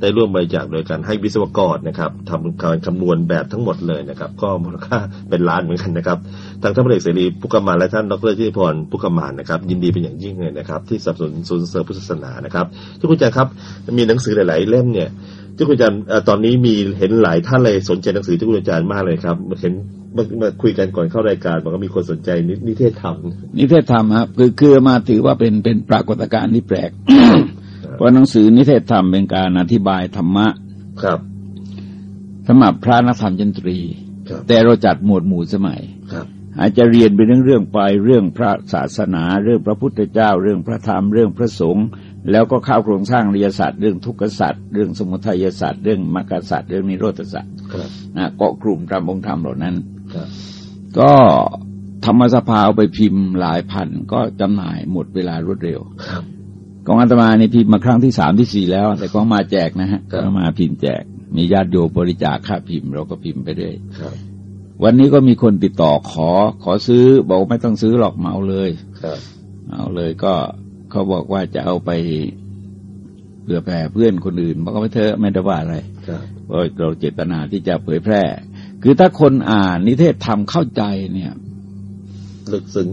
ได้ร่วมบริจาคโดยการให้วิศวกรนะครับทำการคำนวณแบบทั้งหมดเลยนะครับ ก็มูลค่าเป็นล้านเหมือนกันนะครับทางท่านพลเอกเสรีพุกมานและท่านดรทิติพรพุกมานนะครับ ยินดีเป็นอย่างยิ่งเลยนะครับ ที่สนับสนุนศูนย์เสริมพุทธศาสนานะครับที่คุณอาจารย์ครับมีหนังสือหลายๆเล่มเนี่ย ที่คุณอาจารย์เอ่อตอนนี้มีเห็นหลายท่านเลยสนใจหนังสือที่คุณอาจารย์มากเลยครับเห็นเมื่อมาคุยกันก่อนเข้ารายการบอกว่ามีคนสนใจนินิเทศธรรม นิเทศธรรมครับคือคือมาถือว่าเป็นเป็นปรากฏการณ์ที่แปลก เพราะหนังสือนิเทศธรรมเป็นการอธิบายธรรมะครับสำหรับพระนักธรรมจันตรีครับแต่เราจัดหมวดหมู่สมัยครับอาจจะเรียนไปเรื่องเรื่องไปเรื่องพระศาสนา เรื่องพระพุทธเจ้า เรื่องพระธรรมเรื่องพระสงฆ์ แล้วก็เข้าโครงสร้างอริยศาสตร์เรื่องทุกขศาสตร์เรื่องสมุทัยศาสตร์เรื่องมรรคศาสตร์เรื่องนิโรธศาสตร์ครับนะเกาะกลุ่มตามองค์ธรรมเหล่านั้นครับก็ธรรมสภาเอาไปพิมพ์หลายพันก็จำหน่ายหมดเวลารวดเร็วครับของอาตมานี่พิมพ์มาครั้งที่สามที่สี่แล้ว แต่ของมาแจกนะฮะครับก็มาพิมพ์แจก มีญาติโยมบริจาคค่าพิมพ์เราก็พิมพ์ไปเรื่อยครับวันนี้ก็มีคนติดต่อขอขอซื้อบอกไม่ต้องซื้อหรอกเหมาเลยครับเอาเลยก็ เขาบอกว่าจะเอาไปเผื่อแผ่เพื่อนคนอื่นบอกว่าไม่เธอะไม่ได้ว่าอะไรครับเพราะเราเจตนาที่จะเผยแพร่ คือถ้าคนอ่านนิเทศธรรมเข้าใจเนี่ยลึกซึ้ง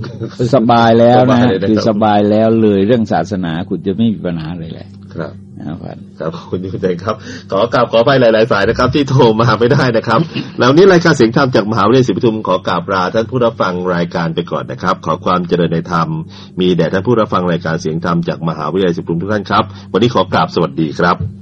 สบายแล้วนะสบายเลยนะครับคือสบายแล้วเลยเรื่องศาสนาคุณจะไม่มีปัญหาเลยแหละครับนะ ครับครับขอบคุณคุณใจครับ ขอกราบขอไปหลาย ๆ สายนะครับ ที่โทรมาไม่ได้นะครับ แล้วนี้รายการเสียงธรรมจากมหาวิทยาลัยศรีปทุมขอกราบลาท่านผู้รับฟังรายการไปก่อนนะครับ ขอความเจริญในธรรม มีแด่ท่านผู้รับฟังรายการเสียงธรรมจากมหาวิทยาลัยศรีปทุมทุกท่านครับ วันนี้ขอกราบสวัสดีครับ